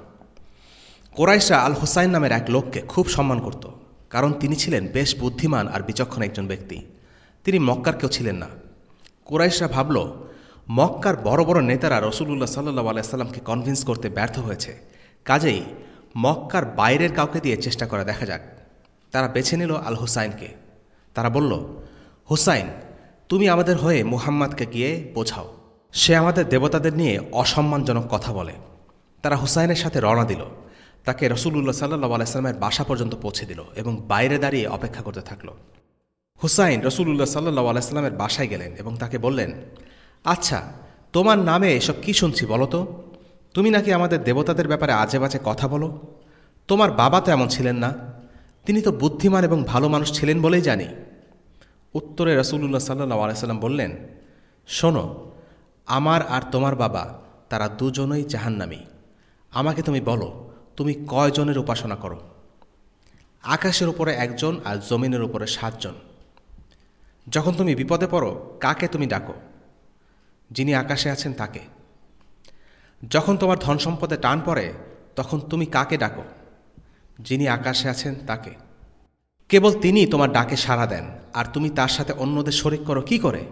Speaker 2: কোরাইশা আল হুসাইন নামের এক লোককে খুব সম্মান করত, কারণ তিনি ছিলেন বেশ বুদ্ধিমান আর বিচক্ষণ একজন ব্যক্তি। তিনি মক্কার কেউ ছিলেন না। কোরাইশরা ভাবল, মক্কার বড় বড় নেতারা রসুল্লাহ সাল্লাহ আলাইসাল্লামকে কনভিন্স করতে ব্যর্থ হয়েছে। কাজেই মক্কার বাইরের কাউকে দিয়ে চেষ্টা করা দেখা যাক। তারা বেছে নিল আল হুসাইনকে তারা বলল, হুসাইন, তুমি আমাদের হয়ে মুহাম্মাদকে গিয়ে বোঝাও। সে আমাদের দেবতাদের নিয়ে অসম্মানজনক কথা বলে। তারা হুসাইনের সাথে রওনা দিল। তাকে রসুল্লাহ সাল্লাহ আলাইস্লামের বাসা পর্যন্ত পৌঁছে দিল এবং বাইরে দাঁড়িয়ে অপেক্ষা করতে থাকল। হুসাইন রসুল্লাহ সাল্লাহ আলাইস্লামের বাসায় গেলেন এবং তাকে বললেন আচ্ছা তোমার নামে এসব কি শুনছি বলো তো? তুমি নাকি আমাদের দেবতাদের ব্যাপারে আজে বাজে কথা বলো? তোমার বাবা তো এমন ছিলেন না। তিনি তো বুদ্ধিমান এবং ভালো মানুষ ছিলেন বলেই জানি। উত্তরে রসুল্লাহ সাল্লাহ আলাইসাল্লাম বললেন, শোনো, আমার আর তোমার বাবা, তারা দুজনই জাহান্নামী। আমাকে তুমি বলো তুমি কয়জনের উপাসনা করো? আকাশের উপরে একজন আর জমিনের উপরে সাতজন। যখন তুমি বিপদে পড়ো, কাকে তুমি ডাকো? যিনি আকাশে আছেন তাকে। যখন তোমার ধন সম্পদে টান পড়ে, তখন তুমি কাকে ডাকো? যিনি আকাশে আছেন তাকে। কেবল তিনি তোমার ডাকে সাড়া দেন, আর তুমি তার সাথে অন্যদের শরিক করো, কি করে?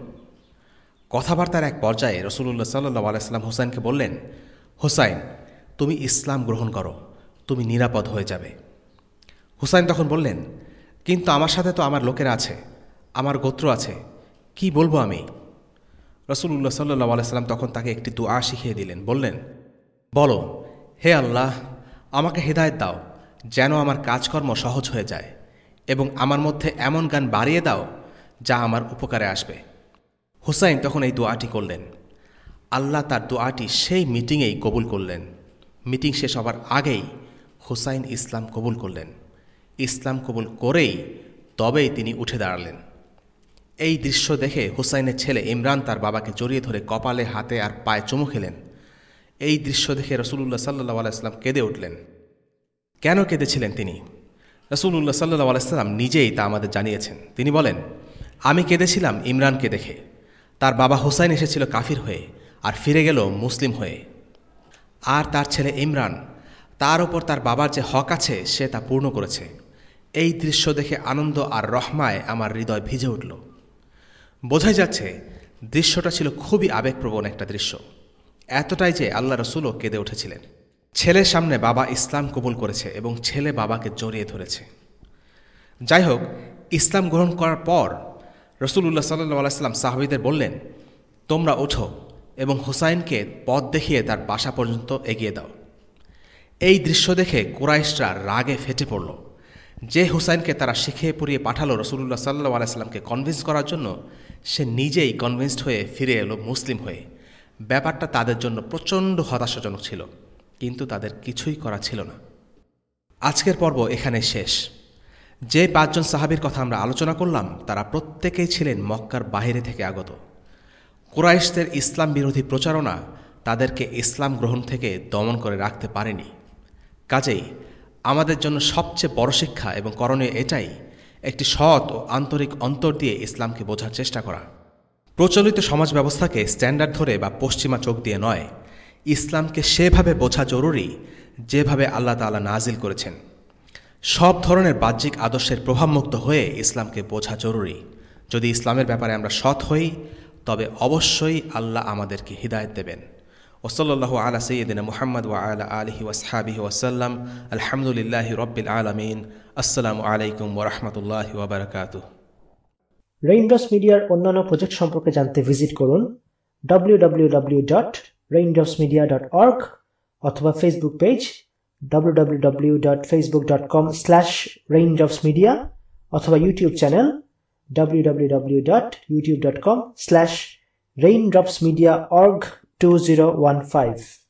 Speaker 2: কথাবার্তার এক পর্যায়ে রসুল্লাহ সাল্লু আলাইস্লাম হোসাইনকে বললেন, হোসাইন, তুমি ইসলাম গ্রহণ করো। তুমি নিরাপদ হয়ে যাবে। হুসাইন তখন বললেন, কিন্তু আমার সাথে তো আমার লোকেরা আছে, আমার গোত্র আছে, কি বলব আমি? রসুল্লাহ সাল্লু আলাইস্লাম তখন তাকে একটি দোয়া শিখিয়ে দিলেন, বললেন, বলো, হে আল্লাহ, আমাকে হেদায়ত দাও, যেন আমার কাজকর্ম সহজ হয়ে যায়, এবং আমার মধ্যে এমন গান বাড়িয়ে দাও, যা আমার উপকারে আসবে। হুসাইন তখন এই দোয়াটি করলেন। আল্লাহ তার দোয়াটি সেই মিটিংয়েই কবুল করলেন। মিটিং শেষ হবার আগেই হুসাইন ইসলাম কবুল করলেন। ইসলাম কবুল করেই তবেই তিনি উঠে দাঁড়ালেন। এই দৃশ্য দেখে হুসাইনের ছেলে ইমরান তার বাবাকে জড়িয়ে ধরে কপালে, হাতে আর পায়ে চুমু খেলেন। এই দৃশ্য দেখে রসুল্লাহ সাল্লাহ আলাইসলাম কেঁদে উঠলেন। কেন কেঁদেছিলেন তিনি? রসুল্লাহ সাল্লাহ আলাইসাল্লাম নিজেই তা আমাদের জানিয়েছেন। তিনি বলেন, আমি কেঁদেছিলাম ইমরানকে দেখে। তার বাবা হুসাইন এসেছিল কাফির হয়ে আর ফিরে গেল মুসলিম হয়ে। আর তার ছেলে ইমরান তার ওপর তার বাবার যে হক আছে, সে তা পূর্ণ করেছে। এই দৃশ্য দেখে আনন্দ আর রহমায় আমার হৃদয় ভিজে উঠল। বোঝাই যাচ্ছে, দৃশ্যটা ছিল খুবই আবেগপ্রবণ একটা দৃশ্য। এতটাই যে আল্লাহ রসুলও কেঁদে উঠেছিলেন। ছেলের সামনে বাবা ইসলাম কবুল করেছে এবং ছেলে বাবাকে জড়িয়ে ধরেছে। যাই হোক, ইসলাম গ্রহণ করার পর রসুল্লাহ সাল্লু আলাইস্লাম সাহাবিদের বললেন, তোমরা ওঠো এবং হুসাইনকে পথ দেখিয়ে তার বাসা পর্যন্ত এগিয়ে দাও। এই দৃশ্য দেখে কুরাইশরা রাগে ফেটে পড়ল। যে হুসাইনকে তারা শিখিয়ে পড়িয়ে পাঠালো রসুল্লাহ সাল্লু আলাইস্লামকে কনভিন্স করার জন্য, সে নিজেই কনভিন্সড হয়ে ফিরে এলো মুসলিম হয়ে। ব্যাপারটা তাদের জন্য প্রচণ্ড হতাশাজনক ছিল, কিন্তু তাদের কিছুই করা ছিল না। আজকের পর্ব এখানে শেষ। যে পাঁচজন সাহাবির কথা আমরা আলোচনা করলাম, তারা প্রত্যেকেই ছিলেন মক্কার বাহিরে থেকে আগত। কুরাইশদের ইসলাম বিরোধী প্রচারণা তাদেরকে ইসলাম গ্রহণ থেকে দমন করে রাখতে পারেনি। কাজেই আমাদের জন্য সবচেয়ে বড় শিক্ষা এবং করণীয় এটাই একটি সৎ ও আন্তরিক অন্তর দিয়ে ইসলামকে বোঝার চেষ্টা করা। প্রচলিত সমাজ ব্যবস্থাকে স্ট্যান্ডার্ড ধরে বা পশ্চিমা চোখ দিয়ে নয়, ইসলামকে সেভাবে বোঝা জরুরি যেভাবে আল্লাহ তাআলা নাজিল করেছেন। সব ধরনের বাহ্যিক আদর্শের প্রভাবমুক্ত হয়ে ইসলামকে বোঝা জরুরি। যদি ইসলামের ব্যাপারে আমরা সৎ হই, তবে অবশ্যই আল্লাহ আমাদেরকে হৃদায়ত দেবেন। ওসল্লাহ আলা সঈদিন মোহাম্মদ ওয়া আলা আলহি ওয়াসহাবিহি ওয়াসাল্লাম আলহামদুলিল্লাহ রব্বিল আলমিন। আসসালামু আলাইকুম ওরহমতুল্লাহ ওবরাকাতু
Speaker 1: রেইনড্রপস মিডিয়ার অন্যান্য প্রজেক্ট সম্পর্কে জানতে ভিজিট করুন www.raindropsmedia.org অথবা ফেসবুক পেজ www.facebook.com/raindropsmedia অথবা ইউটিউব চ্যানেল 2015